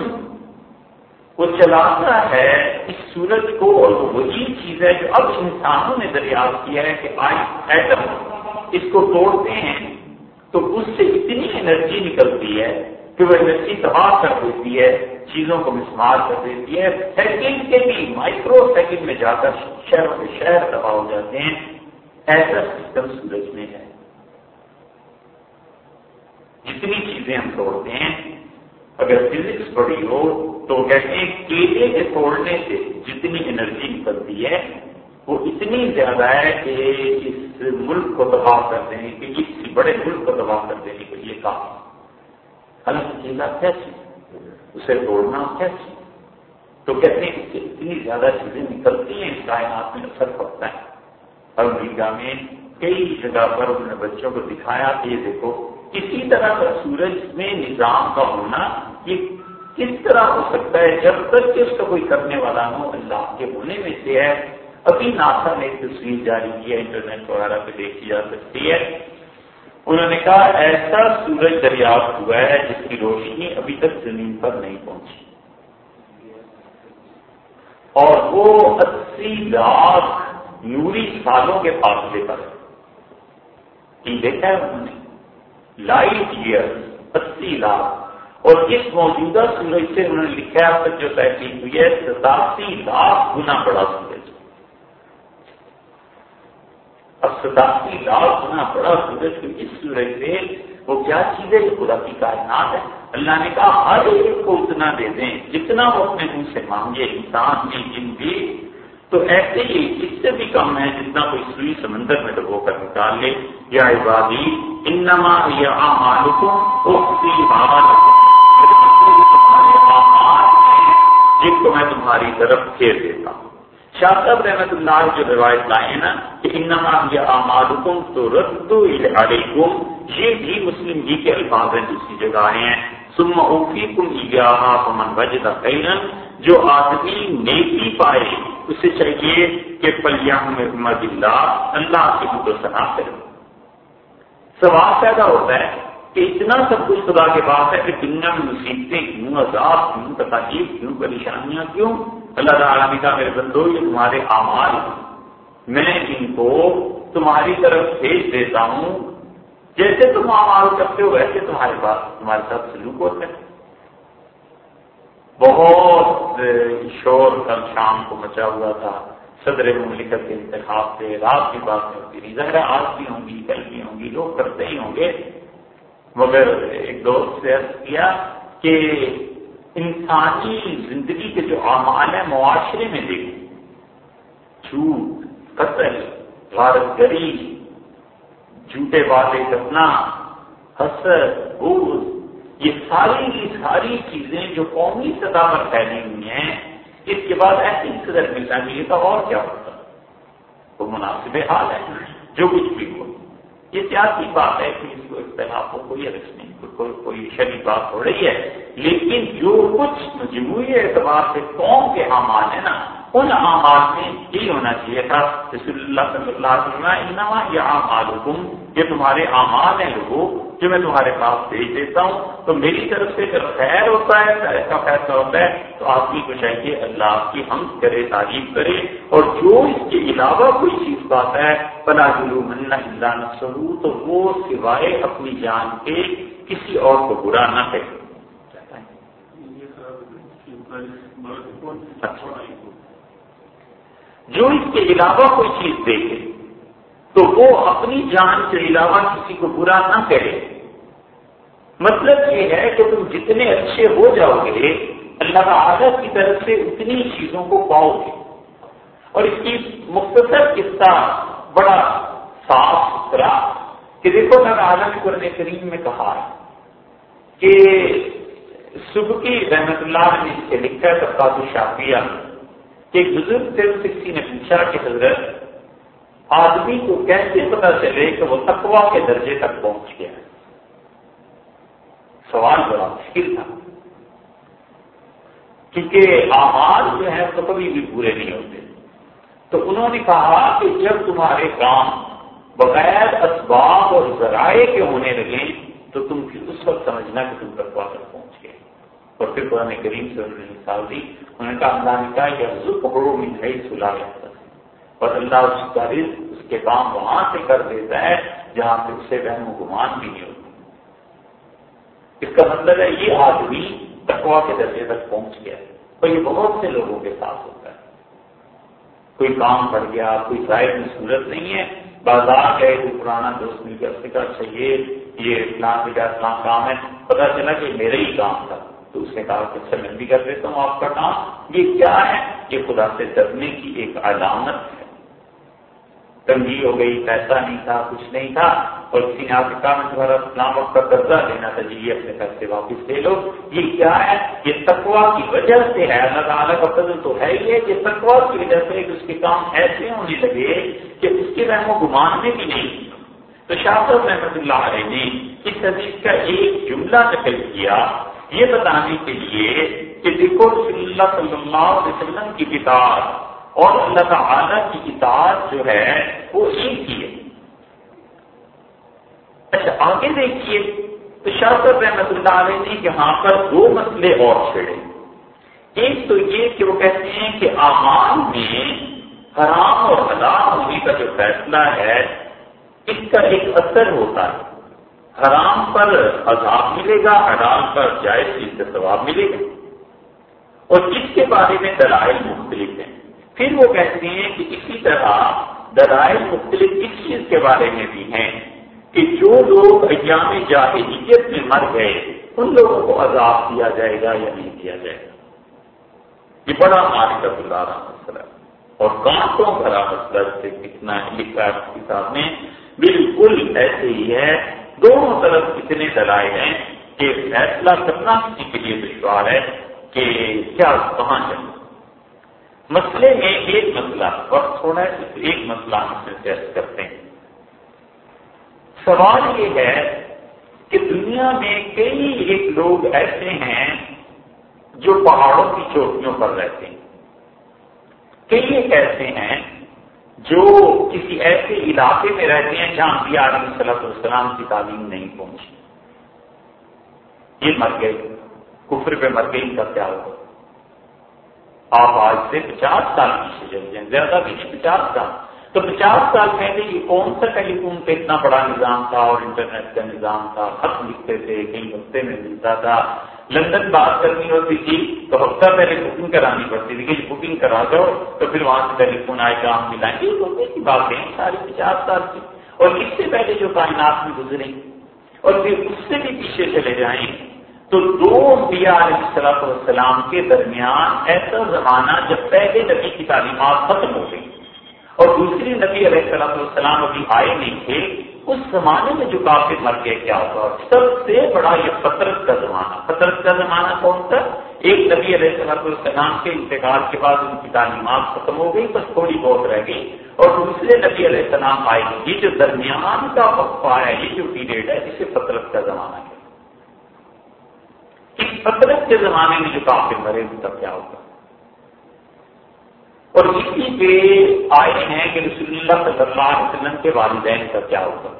وہ چلاتا ہے اس سورج کو اور وہی چیز ہے جو اب انسانوں نے دریافت کیا ہے کہ آئی ایٹم اس کو توڑتے ہیں تو اس سے اتنی انرجی نکلتی ہے کہ وہ انرجی تباہ کر دیتی ہے، چیزوں کو مسمار کر دیتی ہے۔ سیکنڈ کے بھی مائکرو سیکنڈ میں جا کر شہر کے شہر تباہ ہو جاتے ہیں۔ ایسا سسٹم سورج میں ہے۔ جتنی چیزیں ہم توڑتے ہیں اگر فزکس بڑی ہو تو کہتے ہیں کیلے کے توڑنے سے جتنی انرجی نکلتی ہے، وہ اتنی زیادہ ہے کہ اس ملک کو تباہ کر دینے کے لیے کسی بڑے ملک کو تباہ کر دینے کے لیے کہا حالانکہ کیسی؟ اسے توڑنا کیسی؟ تو کہتے ہیں اس سے اتنی زیادہ چیزیں نکلتی ہیں، اس کائنات میں اثر پڑتا ہے۔ امریکہ میں کئی جگہ پر انہوں نے بچوں کو دکھایا کہ یہ دیکھو کسی طرح کا سورج میں نظام کا ہونا یہ کس طرح ہو سکتا ہے جب تک کہ اس کا کوئی کرنے والا ہو، اللہ کے ہونے میں سے ہے۔ ابھی ناسا نے ایک تصویر جاری کی ہے، انٹرنیٹ وغیرہ پہ دیکھی جا سکتی ہے۔ انہوں نے کہا، ایسا سورج دریافت ہوا ہے جس کی روشنی ابھی تک زمین پر نہیں پہنچی۔ اور وہ اسی لاکھ نوری سالوں کے فاصلے پر دیکھا ہے انہوں نے۔ لائٹ ایئر اسی لاکھ۔ اور اس موجودہ سورج سے انہوں نے لکھا اب تک جو تحقیق ہوئی ہے، ستاسی لاکھ گنا بڑا سورج اب ستاسی لاکھ گنا بڑا سورج کو اس سورج سے وہ کیا چیز ہے؟ خدا کی کائنات ہے۔ اللہ نے کہا، ہر ایک کو اتنا دے دیں، جتنا وہ اپنے منہ سے مانگے، انسان بھی جن بھی تو ایسے ہی اس سے بھی کم ہے جتنا کوئی سوئی سمندر میں ڈبو کر نکال لے۔ یا عبادی، انما یا جن کو میں تمہاری طرف پھیر دیتا ہوں۔ شاہ صاحب رحمت اللہ جو روایت لائے ہیں نا کہ انما یہ آمادکم تو رد علیکم یہ بھی مسلم جی کے الفاظ ہیں، دوسری جگہ آئے ہیں۔ ثم اوفیکم ایاہا فمن وجد خیرا جو آدمی نیکی پائے، اسے چاہیے کہ پلیاں میں محمد اللہ اللہ کی حد و سنا کرے۔ سوال پیدا ہوتا ہے کہ اتنا سب کچھ خدا کے پاس ہے کہ دنیا میں مصیبتیں کیوں، عذاب کیوں، تکالیف کیوں، پریشانیاں کیوں؟ اللہ تعالیٰ نے کہا، میرے بندو، یہ تمہارے اعمال میں ان کو تمہاری طرف بھیج دیتا ہوں جیسے تم اعمال کرتے ہو، ویسے تمہارے پاس، تمہارے ساتھ سلوک ہوتا ہے۔ بہت شور کل شام کو مچا ہوا تھا۔ صدر مملکت کے انتخاب سے رات کی بات ہوتی رہی۔ ظاہر آج بھی ہوں گی، کل بھی ہوں گی، لوگ کرتے ہی ہوں گے۔ مگر ایک دوست سے عرض کیا کہ انسانی زندگی کے جو اعمال ہیں، معاشرے میں دیکھیں جھوٹ، قتل، غارت گری جھوٹے وعدے کرنا حسر بوز یہ ساری کی ساری چیزیں جو قومی سطح پر پھیلی ہوئی ہیں، اس کے بعد ایسی صدر ملنا چاہیے تھا اور کیا ہوتا وہ مناسب حال ہے، جو کچھ بھی ہو۔ یہ سیاسی بات ہے کہ اس کو اختلاف ہو، کوئی عرض نہیں کوئی کوئی شریف بات ہو رہی ہے، لیکن جو کچھ مجموعی اعتبار سے قوم کے امان ہے نا ان اعمال میں یہی ہونا چاہیے تھا۔ رسول اللہ صلی اللہ علیہ وسلم یہ اعمال یہ تمہارے اعمال ہیں لوگوں جو میں تمہارے پاس بھیج دیتا ہوں۔ تو میری طرف سے جب خیر ہوتا ہے خیر کا فیصلہ ہوتا ہے تو آدمی کو چاہیے اللہ کی ہم کرے تعریف کرے۔ اور جو اس کے علاوہ کوئی چیز بات ہے بلا جلو من اللہ نسلو تو وہ سوائے اپنی جان کے کسی اور کو برا نہ کرے اچھا۔ جو اس کے علاوہ کوئی چیز دیکھے، تو وہ اپنی جان کے علاوہ کسی کو برا نہ کرے مطلب یہ ہے کہ تم جتنے اچھے ہو جاؤ گے، اللہ عادت کی طرف سے اتنی چیزوں کو پاؤ گے۔ اور اس کی مختصر قصہ بڑا صاف ستھرا کہ دیکھو، میں عالم قرآن کریم میں کہا ہے کہ صبح کی رحمت اللہ نے اس سے لکھا ہے سب شافیہ۔ ایک بزرگ سے کسی نے پوچھا کہ حضرت، آدمی کو کیسے پتا چلے کہ وہ تقوا کے درجے تک پہنچ گیا سوال بڑا مشکل تھا۔ کیونکہ آواز جو ہے تو کبھی بھی پورے نہیں ہوتے۔ تو انہوں نے کہا کہ جب تمہارے کام بغیر اسباب اور ذرائع کے ہونے لگے تو تم پھر اس وقت سمجھنا کہ تم تقوا تک پہنچ اور پھر قرآن کریم سے انہوں نے مثال دی۔ انہوں نے کہا، اللہ نے کہا کہ حضرت پکڑو میں ہے سلا اور اللہ اس کا رزق اس کے کام وہاں سے کر دیتا ہے، جہاں پہ اسے بہن و گمان بھی نہیں ہوتی۔ اس کا مطلب ہے، یہ آدمی تقوا کے درجے تک پہنچ گیا ہے۔ اور یہ بہت سے لوگوں کے ساتھ ہوتا ہے۔ کوئی کام پڑ گیا، کوئی ظاہر میں صورت نہیں ہے۔ بازار گئے، کوئی پرانا دوست مل کر اس نے کہا اچھا یہ یہ اسلام کا اسلام کام ہے۔ پتا چلا کہ میرا ہی کام تھا۔ تو اس نے کہا کہ اچھا میں بھی کر دیتا ہوں آپ کا کام۔ یہ کیا ہے؟ یہ خدا سے ڈرنے کی ایک علامت ہے۔ تنگی ہو گئی، پیسہ نہیں تھا، کچھ نہیں تھا۔ اور کسی نے آپ کے کام تمہارا اسلام وقت کا قرضہ دینا تھا جی یہ اپنے گھر سے واپس لے لو۔ یہ کیا ہے؟ یہ تقوا کی وجہ سے ہے۔ اللہ تعالیٰ کا فضل تو ہے ہی ہے یہ تقوا کی وجہ سے اس کے کام ایسے ہونے لگے کہ اس کے رحم و گمان میں بھی نہیں۔ تو شاہ صاحب رحمۃ اللہ علیہ نے اس حدیث کا ایک جملہ نقل کیا۔ یہ بتانے کے لیے کہ دیکھو رسول اللہ صلی اللہ علیہ وسلم کی کتاب اور اللہ تعالی کی کتاب جو ہے وہ ایک ہی ہے۔ اچھا آگے دیکھیے تو شاہ رحمت اللہ علیہ نے یہاں پر دو مسئلے اور چھڑے ایک تو یہ کہ وہ کہتے ہیں کہ آمان میں حرام اور حلال ہونے کا جو فیصلہ ہے، اس کا ایک اثر ہوتا ہے۔ حرام پر عذاب ملے گا، حرام پر جائز چیز کا ثواب ملے گا۔ اور اس کے بارے میں دلائل مختلف ہیں۔ پھر وہ کہتے ہیں کہ اسی طرح دلائل مختلف اس چیز کے بارے میں بھی ہیں کہ جو لوگ ایام جاہلیت میں مر گئے، ان لوگوں کو عذاب دیا جائے گا یا نہیں دیا جائے گا؟ یہ بڑا مارک کا گزارا مسئلہ اور کانٹوں بھرا مسئلہ سے کتنا لکھا کتاب میں، بالکل ایسے ہی ہے دونوں طرف اتنے دلائے ہیں کہ فیصلہ کرنا کسی کے لیے دشوار ہے کہ کیا کہاں جائیں مسئلے میں ایک مسئلہ، وقت تھوڑا ہے ایک مسئلہ ہم سے کرتے ہیں۔ سوال یہ ہے کہ دنیا میں کئی ایک لوگ ایسے ہیں جو پہاڑوں کی چوٹیوں پر رہتے ہیں۔ کئی ایک ایسے ہیں جو کسی ایسے علاقے میں رہتے ہیں جہاں بھی عالم صلی اللہ علیہ وسلم کی تعلیم نہیں پہنچی۔ یہ مر گئی کفر پہ مر گئی کا کیا ہوگا؟ آپ آج سے پچاس سال پیچھے چل جائیں، زیادہ پیچھے پچاس سال۔ تو پچاس سال پہلے یہ کون سا ٹیلی فون پہ اتنا بڑا نظام تھا اور انٹرنیٹ کا نظام تھا؟ خط لکھتے تھے، کئی ہفتے میں ملتا تھا۔ لندن بات کرنی ہوتی تھی تو ہفتہ پہلے بکنگ کرانی پڑتی تھی کہ جی بکنگ کرا دو تو پھر وہاں سے ٹیلی فون آئے گا ہم ملائیں گے ہوتے کی باتیں ساری پچاس سال کی۔ اور اس سے پہلے جو کائنات میں گزریں اور پھر اس سے بھی پیچھے چلے جائیں تو دو علیہ السلام کے درمیان ایسا زمانہ جب پہلے نبی کی تعلیمات ختم ہو گئی۔ اور دوسری نبی علیہ السلام ابھی آئے نہیں تھے، اس زمانے میں جو کافی مر گئے، کیا ہوگا سب سے بڑا یہ فطرت کا زمانہ۔ فطرت کا زمانہ کون سا ایک نبی علیہ صلاح السلام کے انتقال کے بعد ان کی تعلیمات ختم ہو گئی، بس تھوڑی بہت رہ گئی۔ اور دوسرے نبی علیہ السلام آئے گی یہ جو درمیان کا وقفہ ہے، یہ جو پیریڈ ہے، اسے فطرت کا زمانہ ہے اس فطرت کے زمانے میں جو کافی مرے، ان کا کیا ہوگا اور اسی پہ آئے ہیں کہ رسول اللہ صلی اللہ علیہ وسلم کے والدین کا کیا ہوگا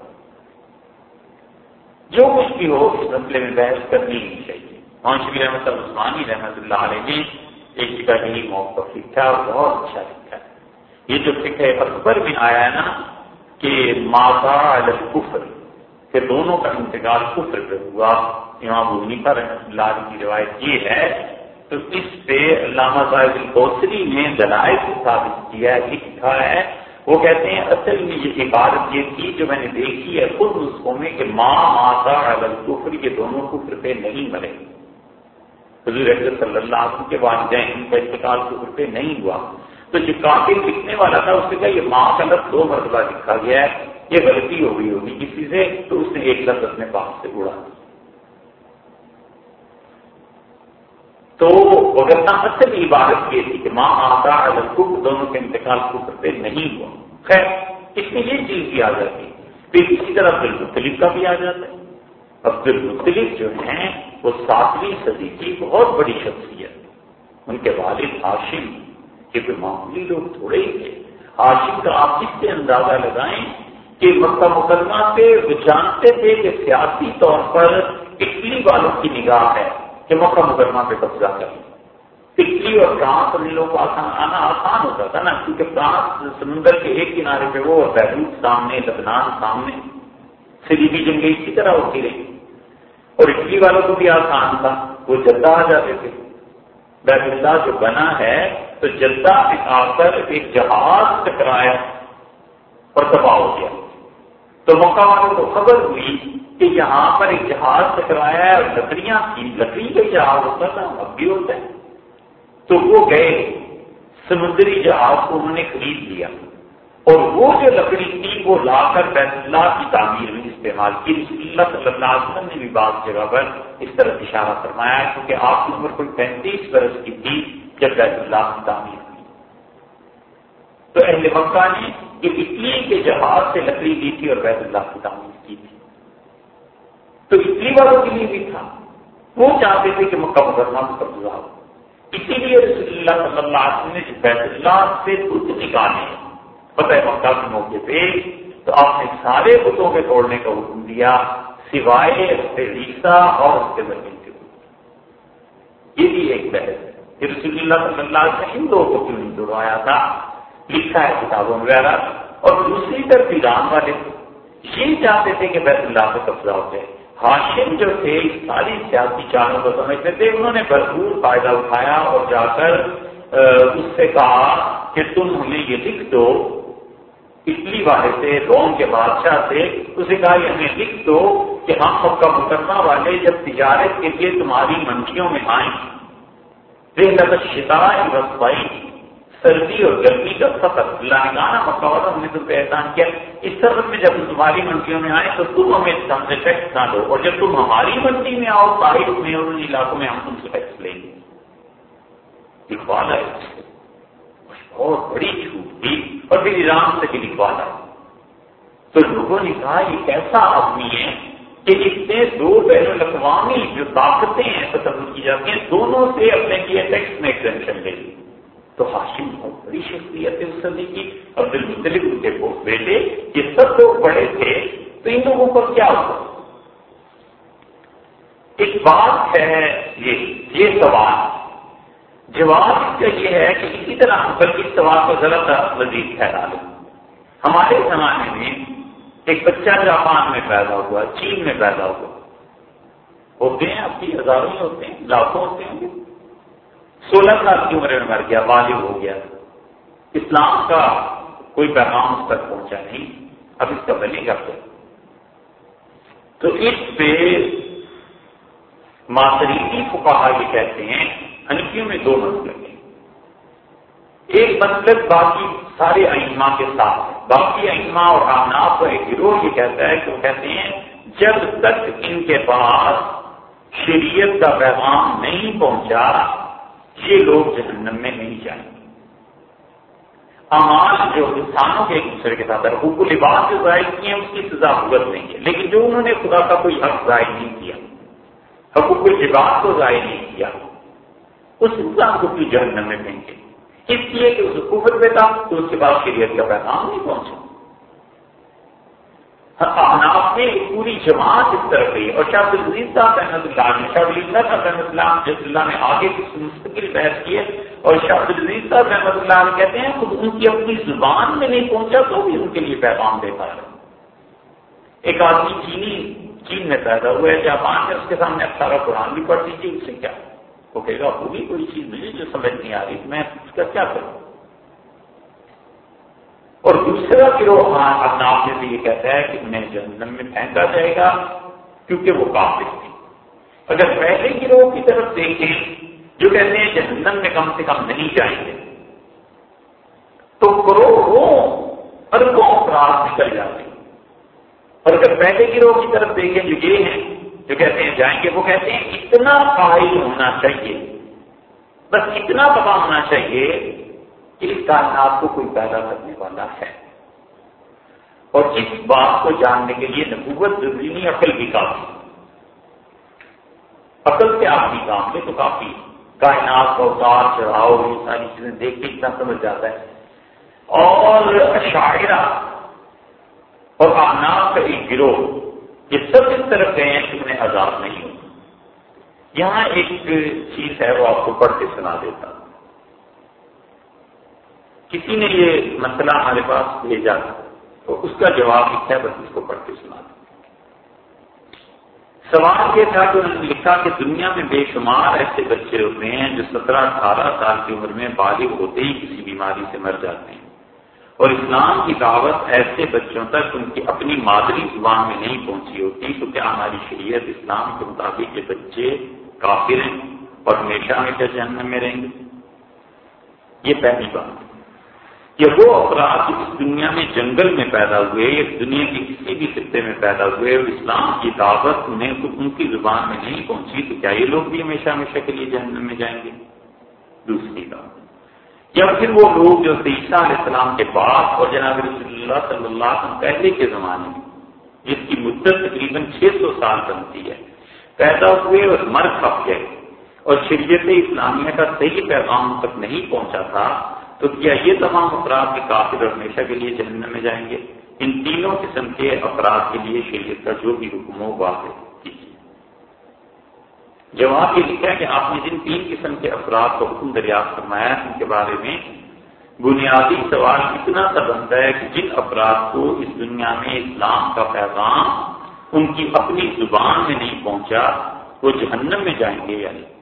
جو کچھ بھی ہو، اس مسئلے میں بحث کرنی ہی چاہیے۔ مانشی رحمت عثمانی رحمت اللہ علیہ نے ایک جگہ یہی موقع لکھا بہت اچھا لکھا۔ ہے یہ جو فکر اکبر میں آیا ہے نا کہ ماتا کفر کہ دونوں کا انتقال کفر پہ ہوا، امام حنیفہ رحمت اللہ علیہ کی روایت یہ ہے تو اس پہ علامہ صاحب الکوسری نے دلائل سے ثابت کیا ہے، لکھا ہے۔ وہ کہتے ہیں، اصل میں یہ عبارت یہ تھی جو میں نے دیکھی ہے خود نسخوں میں کہ ماں ماتا اگر کفر یہ دونوں کفر پہ نہیں مرے۔ حضور اکبر صلی اللہ علیہ وسلم کے والدین ان کا انتقال کفر پہ نہیں ہوا۔ تو جو کافی لکھنے والا تھا، اس نے کہا، یہ ماں کا لفظ دو مرتبہ لکھا گیا ہے، یہ غلطی ہو گئی ہوگی کسی سے۔ تو اس نے ایک لفظ اپنے پاس سے اڑا دیا تو وغیرہ اصل عبادت یہ تھی کہ ماں آتا اگر دونوں کے انتقال کفر پہ نہیں ہوا۔ خیر، اس میں یہ چیز بھی آ جاتی پھر اسی طرح عبد المختلف کا بھی آ جاتا ہے۔ عبد المختلف جو ہیں، وہ ساتویں صدی کی بہت بڑی شخصیت ان کے والد ہاشم کے کوئی معمولی لوگ تھوڑے ہی تھے۔ ہاشم کا آپ اس سے اندازہ لگائیں کہ مکہ مقدمہ پہ وہ جانتے تھے کہ سیاسی طور پر اٹلی والوں کی نگاہ ہے۔ کہ مکہ مقدمہ پہ قبضہ کر لیں اٹلی اور فرانس ان لوگوں کو آسان آنا آسان ہوتا تھا نا، کیونکہ فرانس سمندر کے ایک کنارے پہ وہ بیروت سامنے، لبنان سامنے۔ سری بھی جنگیں اسی طرح ہوتی رہی۔ اور اٹلی والوں کو بھی آسان تھا، وہ جدہ آ جاتے تھے۔ بیت اللہ جو بنا ہے، تو جدہ آ کر ایک جہاز ٹکرایا اور تباہ ہو گیا۔ تو مکہ والوں کو خبر ہوئی کہ یہاں پر ایک جہاز ٹکرایا ہے اور لکڑیاں تھی لکڑی کا جہاز ہوتا تھا، اب بھی ہوتا ہے۔ تو وہ گئے، سمندری جہاز کو انہوں نے خرید لیا۔ اور وہ جو لکڑی تھی، وہ لا کر بیت اللہ کی تعمیر میں استعمال کی۔ رسول اللہ صلی اللہ علیہ وسلم نے بھی بعض جگہ پر اس طرح اشارہ فرمایا ہے، کیونکہ آپ کی عمر کوئی پینتیس برس کی تھی جب بیت اللہ کی تعمیر کی تو اہل مکہ نے یہ اٹلی کے جہاز سے لکڑی دی تھی اور بیت اللہ کی تعمیر کی تھی۔ تو اٹلی والوں کے لیے بھی تھا۔ وہ چاہتے تھے کہ مکہ مکرمہ قبضہ ہو۔ اسی لیے رسول اللہ صلی اللہ علیہ وسلم نے بیت اللہ سے بت نکالے۔ فتح مکہ کے موقع پہ تو آپ نے سارے بتوں کے توڑنے کا حکم دیا، سوائے اس سے ریسا اور اس کے زمین کے یہ بھی ایک بحث ہے کہ رسول اللہ صلی اللہ علیہ وسلم ان دو کو کیوں نہیں توڑوایا تھا؟ لکھا ہے کتابوں وغیرہ۔ اور دوسری طرف ایران والے یہ چاہتے تھے کہ بیت اللہ پہ قبضہ ہو جائے۔ ہاشم جو تھے، ساری سیاسی چاروں کو سمجھتے تھے، انہوں نے بھرپور فائدہ اٹھایا اور جا کر اس سے کہا کہ تم ہمیں یہ لکھ دو۔ اٹلی والے سے روم کے بادشاہ سے اسے کہا کہ ہمیں لکھ دو کہ ہم سب کا مقدمہ والے جب تجارت کے لیے تمہاری منشیوں میں آئیں۔ شکایت رسوائی۔ سردی اور گرمی کا سفر۔ اللہ نے ہم نے تم پہ احسان کیا، اس سفر میں جب تمہاری منڈیوں میں آئے تو تم ہمیں ہم سے ٹیکس نہ دو، اور جب تم ہماری منڈی میں آؤ تاریخ میں اور ان علاقوں میں ہم تم سے ٹیکس لیں گے۔ لکھوانا ہے بہت بڑی چھوٹ تھی اور پھر ایران سے بھی لکھوانا تو لوگوں نے کہا، یہ ایسا آدمی ہے کہ اتنے دو بین الاقوامی جو طاقتیں ہیں تصور کی جاتی ہیں، دونوں سے اپنے لیے ٹیکس میں ایکسٹینشن لے لی تو ہاشم بہت بڑی شخصیت ہے اس سدی کی۔ اور دل مختلف ان کے بیٹے یہ سب لوگ بڑے تھے، تو ان لوگوں پر کیا ہوا؟ ایک بات ہے یہ یہ سوال۔ جواب کا یہ ہے کہ اسی طرح بلکہ اس سوال کو غلط مزید ٹھہرا لیں ہمارے زمانے میں ایک بچہ جاپان میں پیدا ہوا، چین میں پیدا ہوا۔ ہوتے ہیں آپ کی ہزاروں ہوتے ہیں، لاکھوں ہوتے ہیں۔ سولہ سال کی عمر میں مر گیا والد ہو گیا۔ اسلام کا کوئی پیغام اس تک پہنچا نہیں۔ اب اس کا بنے گا تو اس پہ ماتریدی فقہا یہ کہتے ہیں ہنفیوں میں دو مسلک ہیں۔ ایک مسلک باقی سارے ائمہ کے ساتھ باقی ائمہ اور آناف کا ایک گروہ یہ کہتا ہے کہ وہ کہتے ہیں، جب تک ان کے پاس شریعت کا پیغام نہیں پہنچا یہ لوگ جہنم میں نہیں جائیں گے۔ امال جو انسانوں کے ایک دوسرے کے ساتھ حقوق لباس جو ظاہر کیے ہیں، اس کی سزا بھگت نہیں ہے لیکن جو انہوں نے خدا کا کوئی حق ظاہر نہیں کیا، حقوق لباس کو ظاہر نہیں کیا، اس انسان کو بھی جہنم میں پھینکے اس لیے کہ اس کفر پہ تھا، تو اس کے بعد شریعت کا پیغام نہیں پہنچا۔ ہاں، احناف میں پوری جماعت اس طرف گئی اور شاہ العزیز صاحب احمد اللہ نے شاہ اللہ صاحب احمد اللہ جس اللہ نے آگے مستقل بحث کی ہے۔ اور شاہ العزیز صاحب احمد اللہ نے کہتے ہیں خود ان کی اپنی زبان میں نہیں پہنچا تو بھی ان کے لیے پیغام دیتا ہے۔ ایک آدمی چینی، چین میں پیدا ہوا ہے، جاپان میں، اس کے سامنے اکثر قرآن بھی پڑھ دیجیے اس سے کیا؟ وہ کہے گا وہ بھی کوئی چیز مجھے جو سمجھ نہیں آ رہی، میں اس کا کیا کروں؟ اور دوسرا گروہ اپنا آپ سے یہ کہتا ہے کہ انہیں جہنم میں پھینکا جائے گا کیونکہ وہ کافی تھی اگر پہلے گروہ کی طرف دیکھیں، جو کہتے ہیں جہنم میں کم سے کم نہیں جائیں گے تو کروڑوں اربوں افراد نکل جاتے ہیں۔ اور اگر پہلے گروہ کی طرف دیکھیں، جو یہ ہیں، جو کہتے ہیں جائیں گے، وہ کہتے ہیں اتنا قائل ہونا چاہیے۔ بس اتنا پتا ہونا چاہیے اس کائنات کو کوئی پیدا کرنے والا ہے۔ اور اس بات کو جاننے کے لیے نبوت ضروری نہیں، عقل بھی کافی۔ عقل سے آپ بھی کام لے تو کافی۔ کائنات کا اتار چڑھاؤ، یہ ساری چیزیں دیکھ کے اتنا سمجھ جاتا ہے۔ اور شاعرہ اور آناف کا ایک گروہ، یہ سب اس طرف گئے ہیں کہ انہیں آزاد نہیں ہوتا۔ یہاں ایک چیز ہے، وہ آپ کو پڑھ کے سنا دیتا کسی نے یہ مسئلہ ہمارے پاس بھیجا تو اس کا جواب لکھا ہے، بس اس کو پڑھ کے سنا سوال یہ تھا کہ انہوں نے لکھا کہ دنیا میں بے شمار ایسے بچے ہوتے ہیں جو سترہ، اٹھارہ سال کی عمر میں بالغ ہوتے ہی کسی بیماری سے مر جاتے ہیں۔ اور اسلام کی دعوت ایسے بچوں تک ان کی اپنی مادری زبان میں نہیں پہنچی ہوتی تو کیا ہماری شریعت اسلام کے مطابق یہ بچے کافر ہیں اور ہمیشہ ہمیشہ جہنم میں رہیں گے۔ یہ پہلی بات۔ کہ وہ افراد جو اس دنیا میں جنگل میں پیدا ہوئے یا دنیا کے کسی بھی خطے میں پیدا ہوئے اور اسلام کی دعوت انہیں ان کی زبان میں نہیں پہنچی، تو کیا یہ لوگ بھی ہمیشہ ہمیشہ کے لیے جہنم میں جائیں گے؟ دوسری بات، یا پھر وہ لوگ جو عیسیٰ علیہ السلام کے بعد اور جناب رسول اللہ صلی اللہ علیہ وسلم پہلے کے زمانے میں، جس کی مدت تقریباً چھ سو سال بنتی ہے، پیدا ہوئے اور مر کھپ گئے، اور شریعت اسلامیہ کا صحیح پیغام تک نہیں پہنچا تھا تو کیا یہ تمام افراد کے کافر اور ہمیشہ کے لیے جہنم میں جائیں گے؟ ان تینوں قسم کے افراد کے لیے شریعت کا جو بھی حکم ہو واقع جواب یہ لکھا ہے کہ آپ نے جن تین قسم کے افراد کو حکم دریافت فرمایا ان کے بارے میں بنیادی سوال اتنا سا بنتا ہے کہ جن افراد کو اس دنیا میں اسلام کا پیغام ان کی اپنی زبان میں نہیں پہنچا، وہ جہنم میں جائیں گے یا نہیں؟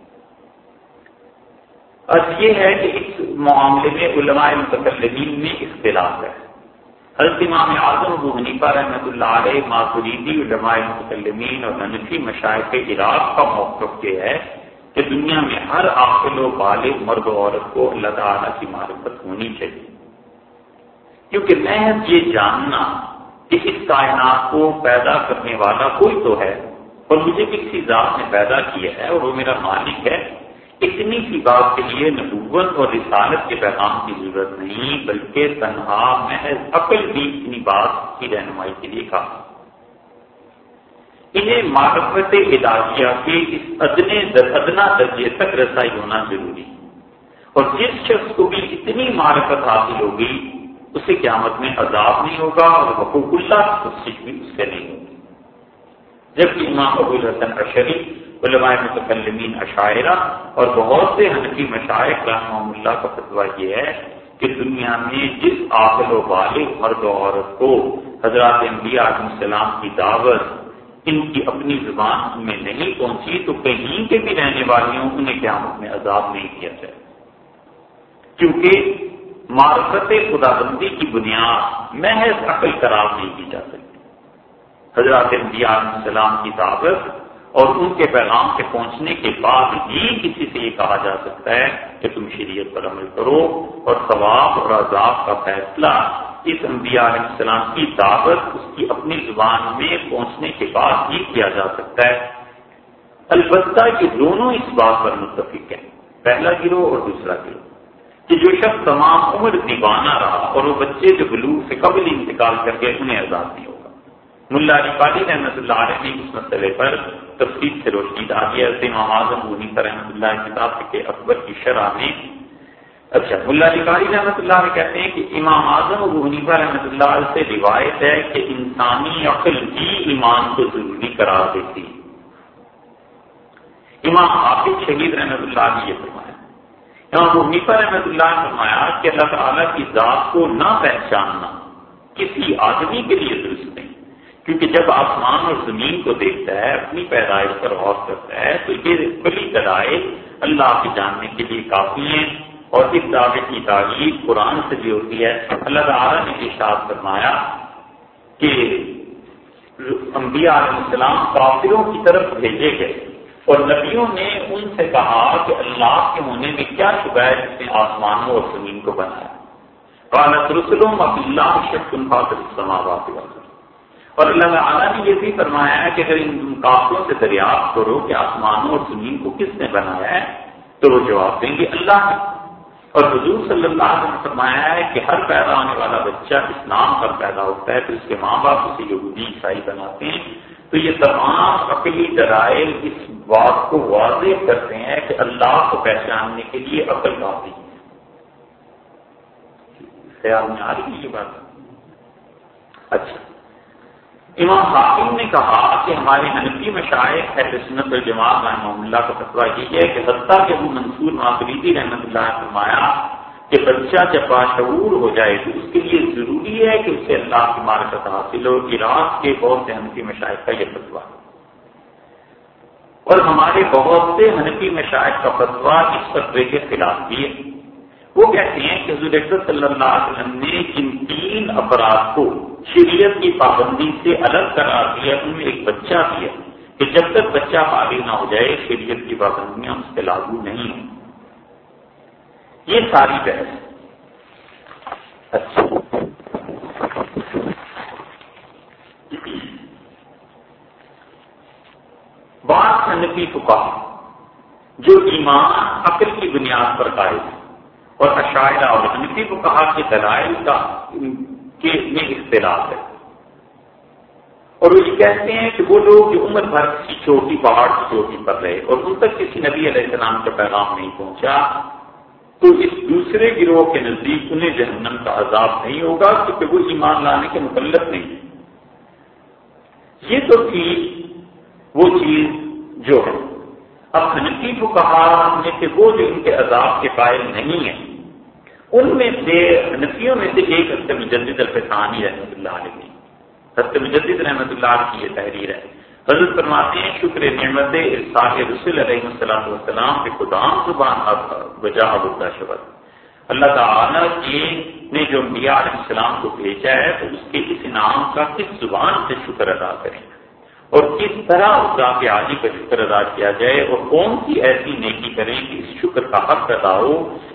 یہ ہے کہ اس معاملے میں علماء متکلمین میں اختلاف ہے۔ حضرت امام اعظم ابو حنیفہ رحمۃ اللہ علیہ، ماتریدی، علماء متکلمین اور ننفی مشاعر عراق کا موقف یہ ہے کہ دنیا میں ہر عاقل و بالغ مرد و عورت کو اللہ تعالیٰ کی معرفت ہونی چاہیے۔ کیونکہ محض یہ جاننا کہ اس کائنات کو پیدا کرنے والا کوئی تو ہے اور مجھے بھی کسی ذات نے پیدا کیا ہے اور وہ میرا مالک ہے اتنی سی بات کے لیے نبوت اور رسالت کے پیغام کی ضرورت نہیں، بلکہ تنہا، محض عقل بھی اتنی بات کی رہنمائی کے لیے کہا انہیں معرفت الہیہ کے اس ادنے ادنا درجے تک رسائی ہونا ضروری۔ اور جس شخص کو بھی اتنی معرفت حاصل ہوگی، اسے قیامت میں عذاب نہیں ہوگا اور حقوق اللہ بھی اس سے نہیں ہوگی جبکہ امام ابو الحسن اشریف علماء متکلمین عشاعرہ اور بہت سے حنفی مشاعر رحمہ اللہ کا فتویٰ یہ ہے کہ دنیا میں جس آخر و بالغ مرد و عورت کو حضرات انبیاء علیہ السلام کی دعوت ان کی اپنی زبان میں نہیں پہنچی، تو کہیں کے بھی رہنے والیوں انہیں قیامت میں عذاب نہیں کیا جائے۔ کیونکہ معرفت خدا بندی کی بنیاد محض عقل قرار نہیں کی جا سکتی حضرات انبیاء علیہ السلام کی دعوت اور ان کے پیغام کے پہنچنے کے بعد ہی کسی سے یہ کہا جا سکتا ہے کہ تم شریعت پر عمل کرو اور ثواب اور عذاب کا فیصلہ اس انبیاء علیہ السلام کی دعوت اس کی اپنی زبان میں پہنچنے کے بعد ہی کیا جا سکتا ہے۔ البتہ یہ دونوں اس بات پر متفق ہیں۔ پہلا گروہ اور دوسرا گروہ۔ کہ جو شخص تمام عمر دیوانہ رہا اور وہ بچے جو بلو سے قبل انتقال کر گئے انہیں آزاد نہیں ہوگا ملا علی قادی رحمۃ اللہ علیہ نے اس مسئلے پر تفصیل سے روشنی ڈالی ہے۔ امام اعظم منیفا رحمۃ اللہ کتاب کے اکبر کی شرح میں۔ اچھا ملا علی قاری رحمۃ اللہ علیہ کہتے ہیں کہ امام اعظم ابو حنیفہ رحمۃ اللہ علیہ سے روایت ہے کہ انسانی عقل بھی ایمان کو ضروری قرار دیتی امام حافظ شہید رحمۃ اللہ علیہ یہ فرمایا۔ امام حنیفہ رحمۃ اللہ نے فرمایا کہ اللہ تعالیٰ کی ذات کو نہ پہچاننا کسی آدمی کے لیے درست کیونکہ جب آسمان اور زمین کو دیکھتا ہے، اپنی پیدائش پر غور کرتا ہے، تو یہ بڑی دلائل اللہ کے جاننے کے لیے کافی ہیں۔ اور اس دعوے کی تعریف قرآن سے بھی ہوتی ہے۔ اللہ تعالیٰ نے ارشاد فرمایا کہ انبیاء علیہ السلام کافروں کی طرف بھیجے گئے۔ اور نبیوں نے ان سے کہا کہ اللہ کے ہونے میں کیا شبہ ہے جس نے آسمانوں اور زمین کو بنایا۔ رسلوم اب اللہ شکن سماوات اور اللہ تعالیٰ نے یہ بھی فرمایا ہے کہ اگر ان کافروں سے دریافت کرو کہ آسمانوں اور زمین کو کس نے بنایا ہے، تو وہ جواب دیں گے اللہ نے اور حضور صلی اللہ علیہ وسلم نے فرمایا ہے کہ ہر پیدا ہونے والا بچہ اسلام پر پیدا ہوتا ہے تو اس کے ماں باپ اسے یہودی، عیسائی بناتے ہیں۔ تو یہ تمام عقلی دلائل اس بات کو واضح کرتے ہیں کہ اللہ کو پہچاننے کے لیے عقل کافی ہے۔ خیال میں آ رہی ہے یہ بات؟ اچھا۔ امام حاکم نے کہا کہ ہمارے حنفی مشاعر ہے سنت الجماعت رحمہ اللہ کا فتویٰ یہ ہے کہ حتیٰ کہ وہ منصور معافریدی رحمۃ اللہ نے فرمایا کہ بچہ جب باشعور ہو جائے تو اس کے لیے ضروری ہے کہ اسے اللہ کی مارکت حاصل ہو عراق کے بہت سے حنفی مشاہد کا یہ فتوا اور ہمارے بہت سے حنفی مشاہد کا فتوا اس فتوے کے خلاف بھی ہے۔ وہ کہتے ہیں کہ حضور صلی اللہ علیہ وسلم نے جن تین افراد کو شریعت کی پابندی سے الگ قرار دیا، ان میں ایک بچہ بھی ہے کہ جب تک بچہ فارغ نہ ہو جائے، شریعت کی پابندیاں اس پہ لاگو نہیں ہوں یہ ساری بحث۔ اچھا۔ بات صنفی فکا جو ایمان عقل کی بنیاد پر قائم ہے اور اشاعرہ اور حنفی کو کہا کہ دلائل کا کے میں اختلاف ہے۔ اور وہ یہ کہتے ہیں کہ وہ لوگ جو عمر بھر کسی چوٹی پہاڑ کی چوٹی پر رہے اور ان تک کسی نبی علیہ السلام کا پیغام نہیں پہنچا، تو اس دوسرے گروہ کے نزدیک انہیں جہنم کا عذاب نہیں ہوگا کیونکہ وہ ایمان لانے کے متعلق نہیں۔ یہ تو تھی وہ چیز جو ہے۔ اب حنفی کو کہا ہم نے کہ وہ جو ان کے عذاب کے قائل نہیں ہیں ان میں سے حنفیوں میں سے ایک حسط مجدد الفسانی رحمۃ اللہ علیہ حسط مجدد رحمۃ اللہ کی یہ تحریر ہے۔ حضرت فرماتے ہیں، شکر نعمت ارساق رسول علیہ السلام والسلام کے خدام زبان وجہ ابدا شبد اللہ تعالیٰ کے نے جو انبیاء علیہ السلام کو بھیجا ہے، تو اس کے اس انعام کا کس زبان سے شکر ادا کریں؟ اور کس طرح اس ذات عاجی کا شکر ادا کیا جائے؟ اور کون سی ایسی نیکی کریں کہ اس شکر کا حق ادا ہو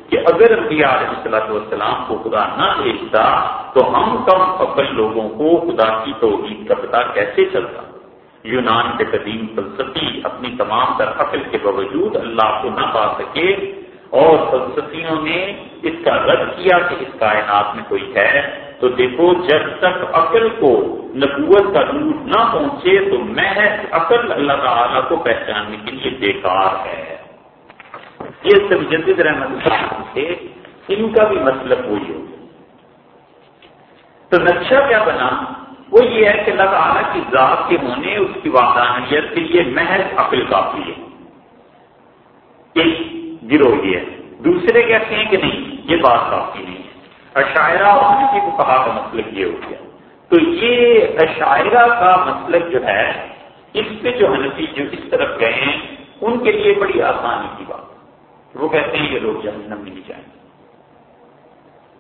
کہ اگر انبیاء علیہ السلام والسلام کو خدا نہ بھیجتا تو ہم کم عقل لوگوں کو خدا کی توحید کا پتہ کیسے چلتا؟ یونان کے قدیم فلسفی اپنی تمام تر عقل کے باوجود اللہ کو نہ پا سکے اور فلسفیوں نے اس کا رد کیا کہ اس کائنات میں کوئی ہے، تو دیکھو جب تک عقل کو نبوت کا دور نہ پہنچے تو محض عقل اللہ تعالیٰ کو پہچاننے کے لیے بیکار ہے۔ یہ سب جدید رحمت تھے ان کا بھی مطلب وہی ہو تو نقشہ کیا بنا؟ وہ یہ ہے کہ اللہ تعالیٰ کی ذات کے ہونے، اس کی واقعیت کے لیے محض عقل کافی ہے۔ ایک گروہ یہ ہے۔ دوسرے کہتے ہیں کہ نہیں، یہ بات کافی نہیں ہے۔ عشاعرہ اور کو کہا کا مسلک یہ ہو گیا۔ تو یہ عشاعرہ کا مسلک جو ہے، اس پہ جو حنفی جو اس طرف گئے ہیں، ان کے لیے بڑی آسانی کی بات۔ وہ کہتے ہیں یہ لوگ جہنم نہیں جائیں گے۔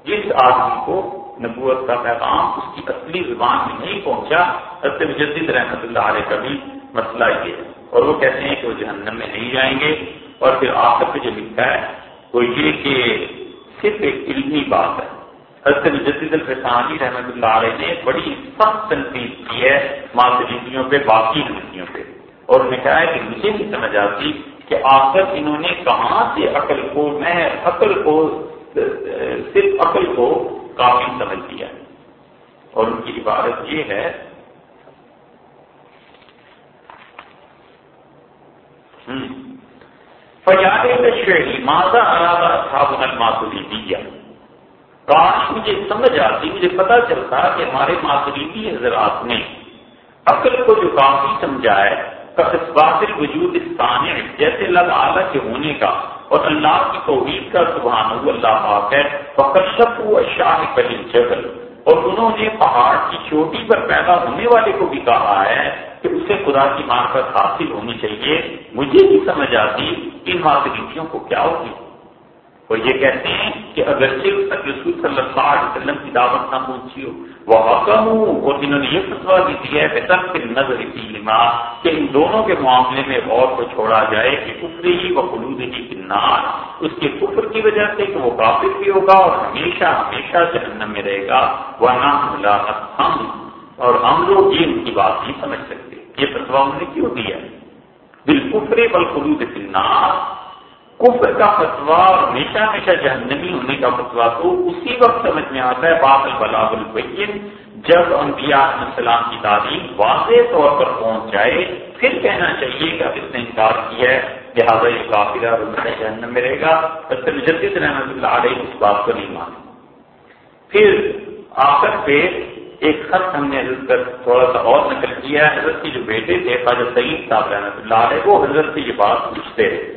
جس آدمی کو نبوت کا پیغام اس کی اصلی زبان میں نہیں پہنچا، حضرت مجدد رحمت اللہ علیہ کا بھی مسئلہ یہ ہے۔ اور وہ کہتے ہیں کہ وہ جہنم میں نہیں جائیں گے۔ اور پھر آخر پہ جو لکھا ہے، وہ یہ کہ صرف ایک علمی بات ہے۔ حضرت مجدد الفسانی رحمۃ اللہ علیہ نے بڑی سخت تنقید کی ہے معذرینیوں پہ، باقی نتیوں پہ۔ اور انہوں نے کہا ہے کہ مجھے نہیں سمجھ آتی کہ آخر انہوں نے کہاں سے عقل کو میں عقل کو، صرف عقل کو کافی سمجھ دیا اور ان کی عبارت یہ ہے فیاد ماضا ارادہ تھا ماتوری دیا کاش مجھے سمجھ آتی، مجھے پتا چلتا کہ ہمارے ماتریدی حضرات نے عقل کو جو کافی سمجھا ہے باطل وجود استان جیسے اللہ تعالیٰ کے ہونے کا اور اللہ کی توحید کا سبحان اللہ پاک ہے۔ فکشف شاہ کلی جگل اور انہوں نے پہاڑ کی چوٹی پر پیدا ہونے والے کو بھی کہا ہے کہ اسے خدا کی مارفت حاصل ہونی چاہیے۔ مجھے بھی سمجھ آتی ان حاصلیتوں کو کیا ہوگی۔ وہ یہ کہتے ہیں کہ اگر صرف رسول صلی اللہ علیہ وسلم کی دعوت نہ پہنچی ہو وہ حکم اور انہوں نے یہ فتوا بھی دیا ہے بہتر پھر نظر کہ ان دونوں کے معاملے میں غور کو چھوڑا جائے کہ کفری ہی و قلود ہی کنار اس کے کفر کی وجہ سے کہ وہ کافر بھی ہوگا اور ہمیشہ ہمیشہ جہنم میں رہے گا۔ وہ نہ ہم اور ہم لوگ یہ ان کی بات نہیں سمجھ سکتے۔ یہ فتوا انہوں نے کیوں دیا؟ بالکفری بل قلود کنار کفر کا فتوا ہمیشہ ہمیشہ جہنمی ہونے کا فتوا تو اسی وقت سمجھ میں آتا ہے باب البلاغ البین، جب انبیاء علیہ السلام کی تعلیم واضح طور پر پہنچ جائے، پھر کہنا چاہیے کہ اب اس نے انکار کیا ہے، لہٰذا یہ کافرہ جہنم میں رہے گا۔ مجدد رحمۃ اللہ علیہ اس بات کو نہیں مانے۔ پھر آخر پہ ایک خط ہم نے حضرت کر تھوڑا سا اور نقل کیا ہے۔ حضرت کے جو بیٹے تھے، خواجہ سعید صاحب رحمۃ اللہ علیہ، وہ حضرت سے یہ بات پوچھتے رہے۔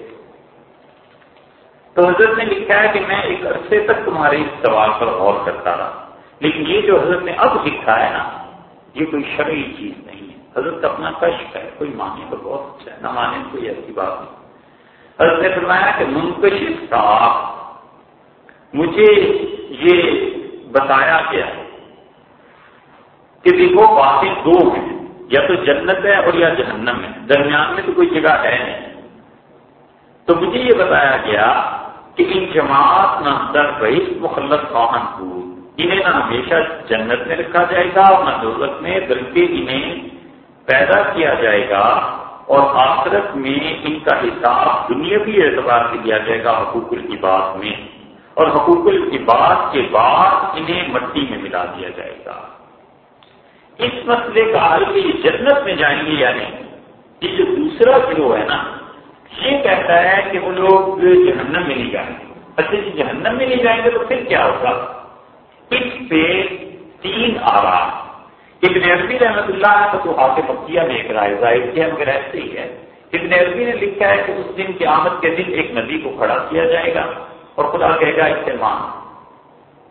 تو حضرت نے لکھا ہے کہ میں ایک عرصے تک تمہارے اس سوال پر غور کرتا رہا۔ لیکن یہ جو حضرت نے اب لکھا ہے نا، یہ کوئی شرعی چیز نہیں ہے۔ حضرت اپنا کشف ہے، کوئی مانے تو بہت اچھا ہے، نہ مانے کوئی ایسی بات نہیں۔ حضرت نے فرمایا کہ منکشف صاحب مجھے یہ بتایا گیا کہ دیکھو باتیں دو ہیں۔ یا تو جنت ہے اور یا جہنم ہے۔ درمیان میں تو کوئی جگہ ہے نہیں۔ تو مجھے یہ بتایا گیا کہ ان جماعت نہ در رئیس مخلت خواہن کو انہیں نہ ہمیشہ جنت میں رکھا جائے گا اور نہ دولت میں بلکہ انہیں پیدا کیا جائے گا اور آخرت میں ان کا حساب دنیاوی اعتبار سے دیا جائے گا حقوق العباد میں۔ اور حقوق العباد کے بعد انہیں مٹی میں ملا دیا جائے گا۔ اس مسئلے کا حل یہ جنت میں جائیں گے یا نہیں؟ یہ جو دوسرا گروہ ہے نا یہ کہتا ہے کہ وہ لوگ جہنم میں نہیں جائیں گے۔ اچھا جی جہنم میں نہیں جائیں گے تو پھر کیا ہوگا؟ اس پہ تین آرام ابن عربی رحمت اللہ تو آتے پکیا میں ایک رائے ظاہر کیا، مگر ایسے ہی ہے۔ ابن عربی نے لکھا ہے کہ اس دن کی آمد کے دن ایک ندی کو کھڑا کیا جائے گا اور خدا کہے گا اس سے مان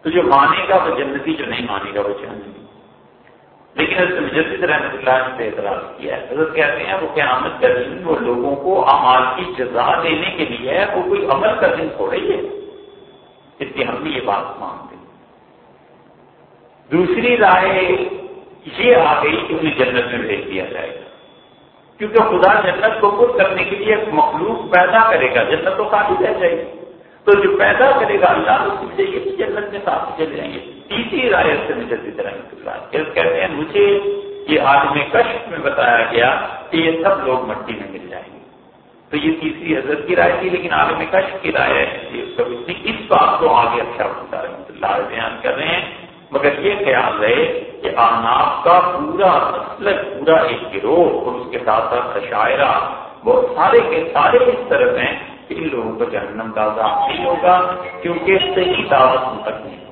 تو جو مانے گا وہ جنتی جو نہیں مانے گا وہ جہنمی لیکن حضرت مجدد رحمۃ اللہ نے اعتراض کیا ہے۔ حضرت کہتے ہیں، وہ قیامت کا دن وہ لوگوں کو امال کی جزا دینے کے لیے وہ کوئی عمل کا دن تھوڑے ہے۔ اس لیے ہم بھی یہ بات مانتے دوسری رائے یہ آ گئی کہ انہیں جنت میں بھیج دیا جائے گا۔ کیونکہ خدا جنت کو خود کرنے کے لیے ایک مخلوق پیدا کرے گا، جنت تو کافی رہ جائے گی۔ تو جو پیدا کرے گا اللہ، اس سے یہ جنت میں ساتھ چلے جائیں گے۔ تیسری رائے سے مجدد رحمۃ اللہ کہتے ہیں، مجھے یہ عالم کشف میں بتایا گیا کہ یہ سب لوگ مٹی میں مل جائیں گے۔ تو یہ تیسری حضرت کی رائے تھی، لیکن عالم کشف کی رائے ہے۔ اس بات کو آگے اچھا ہوتا رحمۃ اللہ بیان کر رہے ہیں۔ مگر یہ خیال رہے کہ آناب کا پورا مسلک پورا ایک گروہ اور اس کے ساتھ ساتھ عشاعرہ وہ سارے کے سارے اس طرف ہیں۔ ان لوگوں کو جہنم کا عذاب نہیں ہوگا کیونکہ صحیح دعوت تک نہیں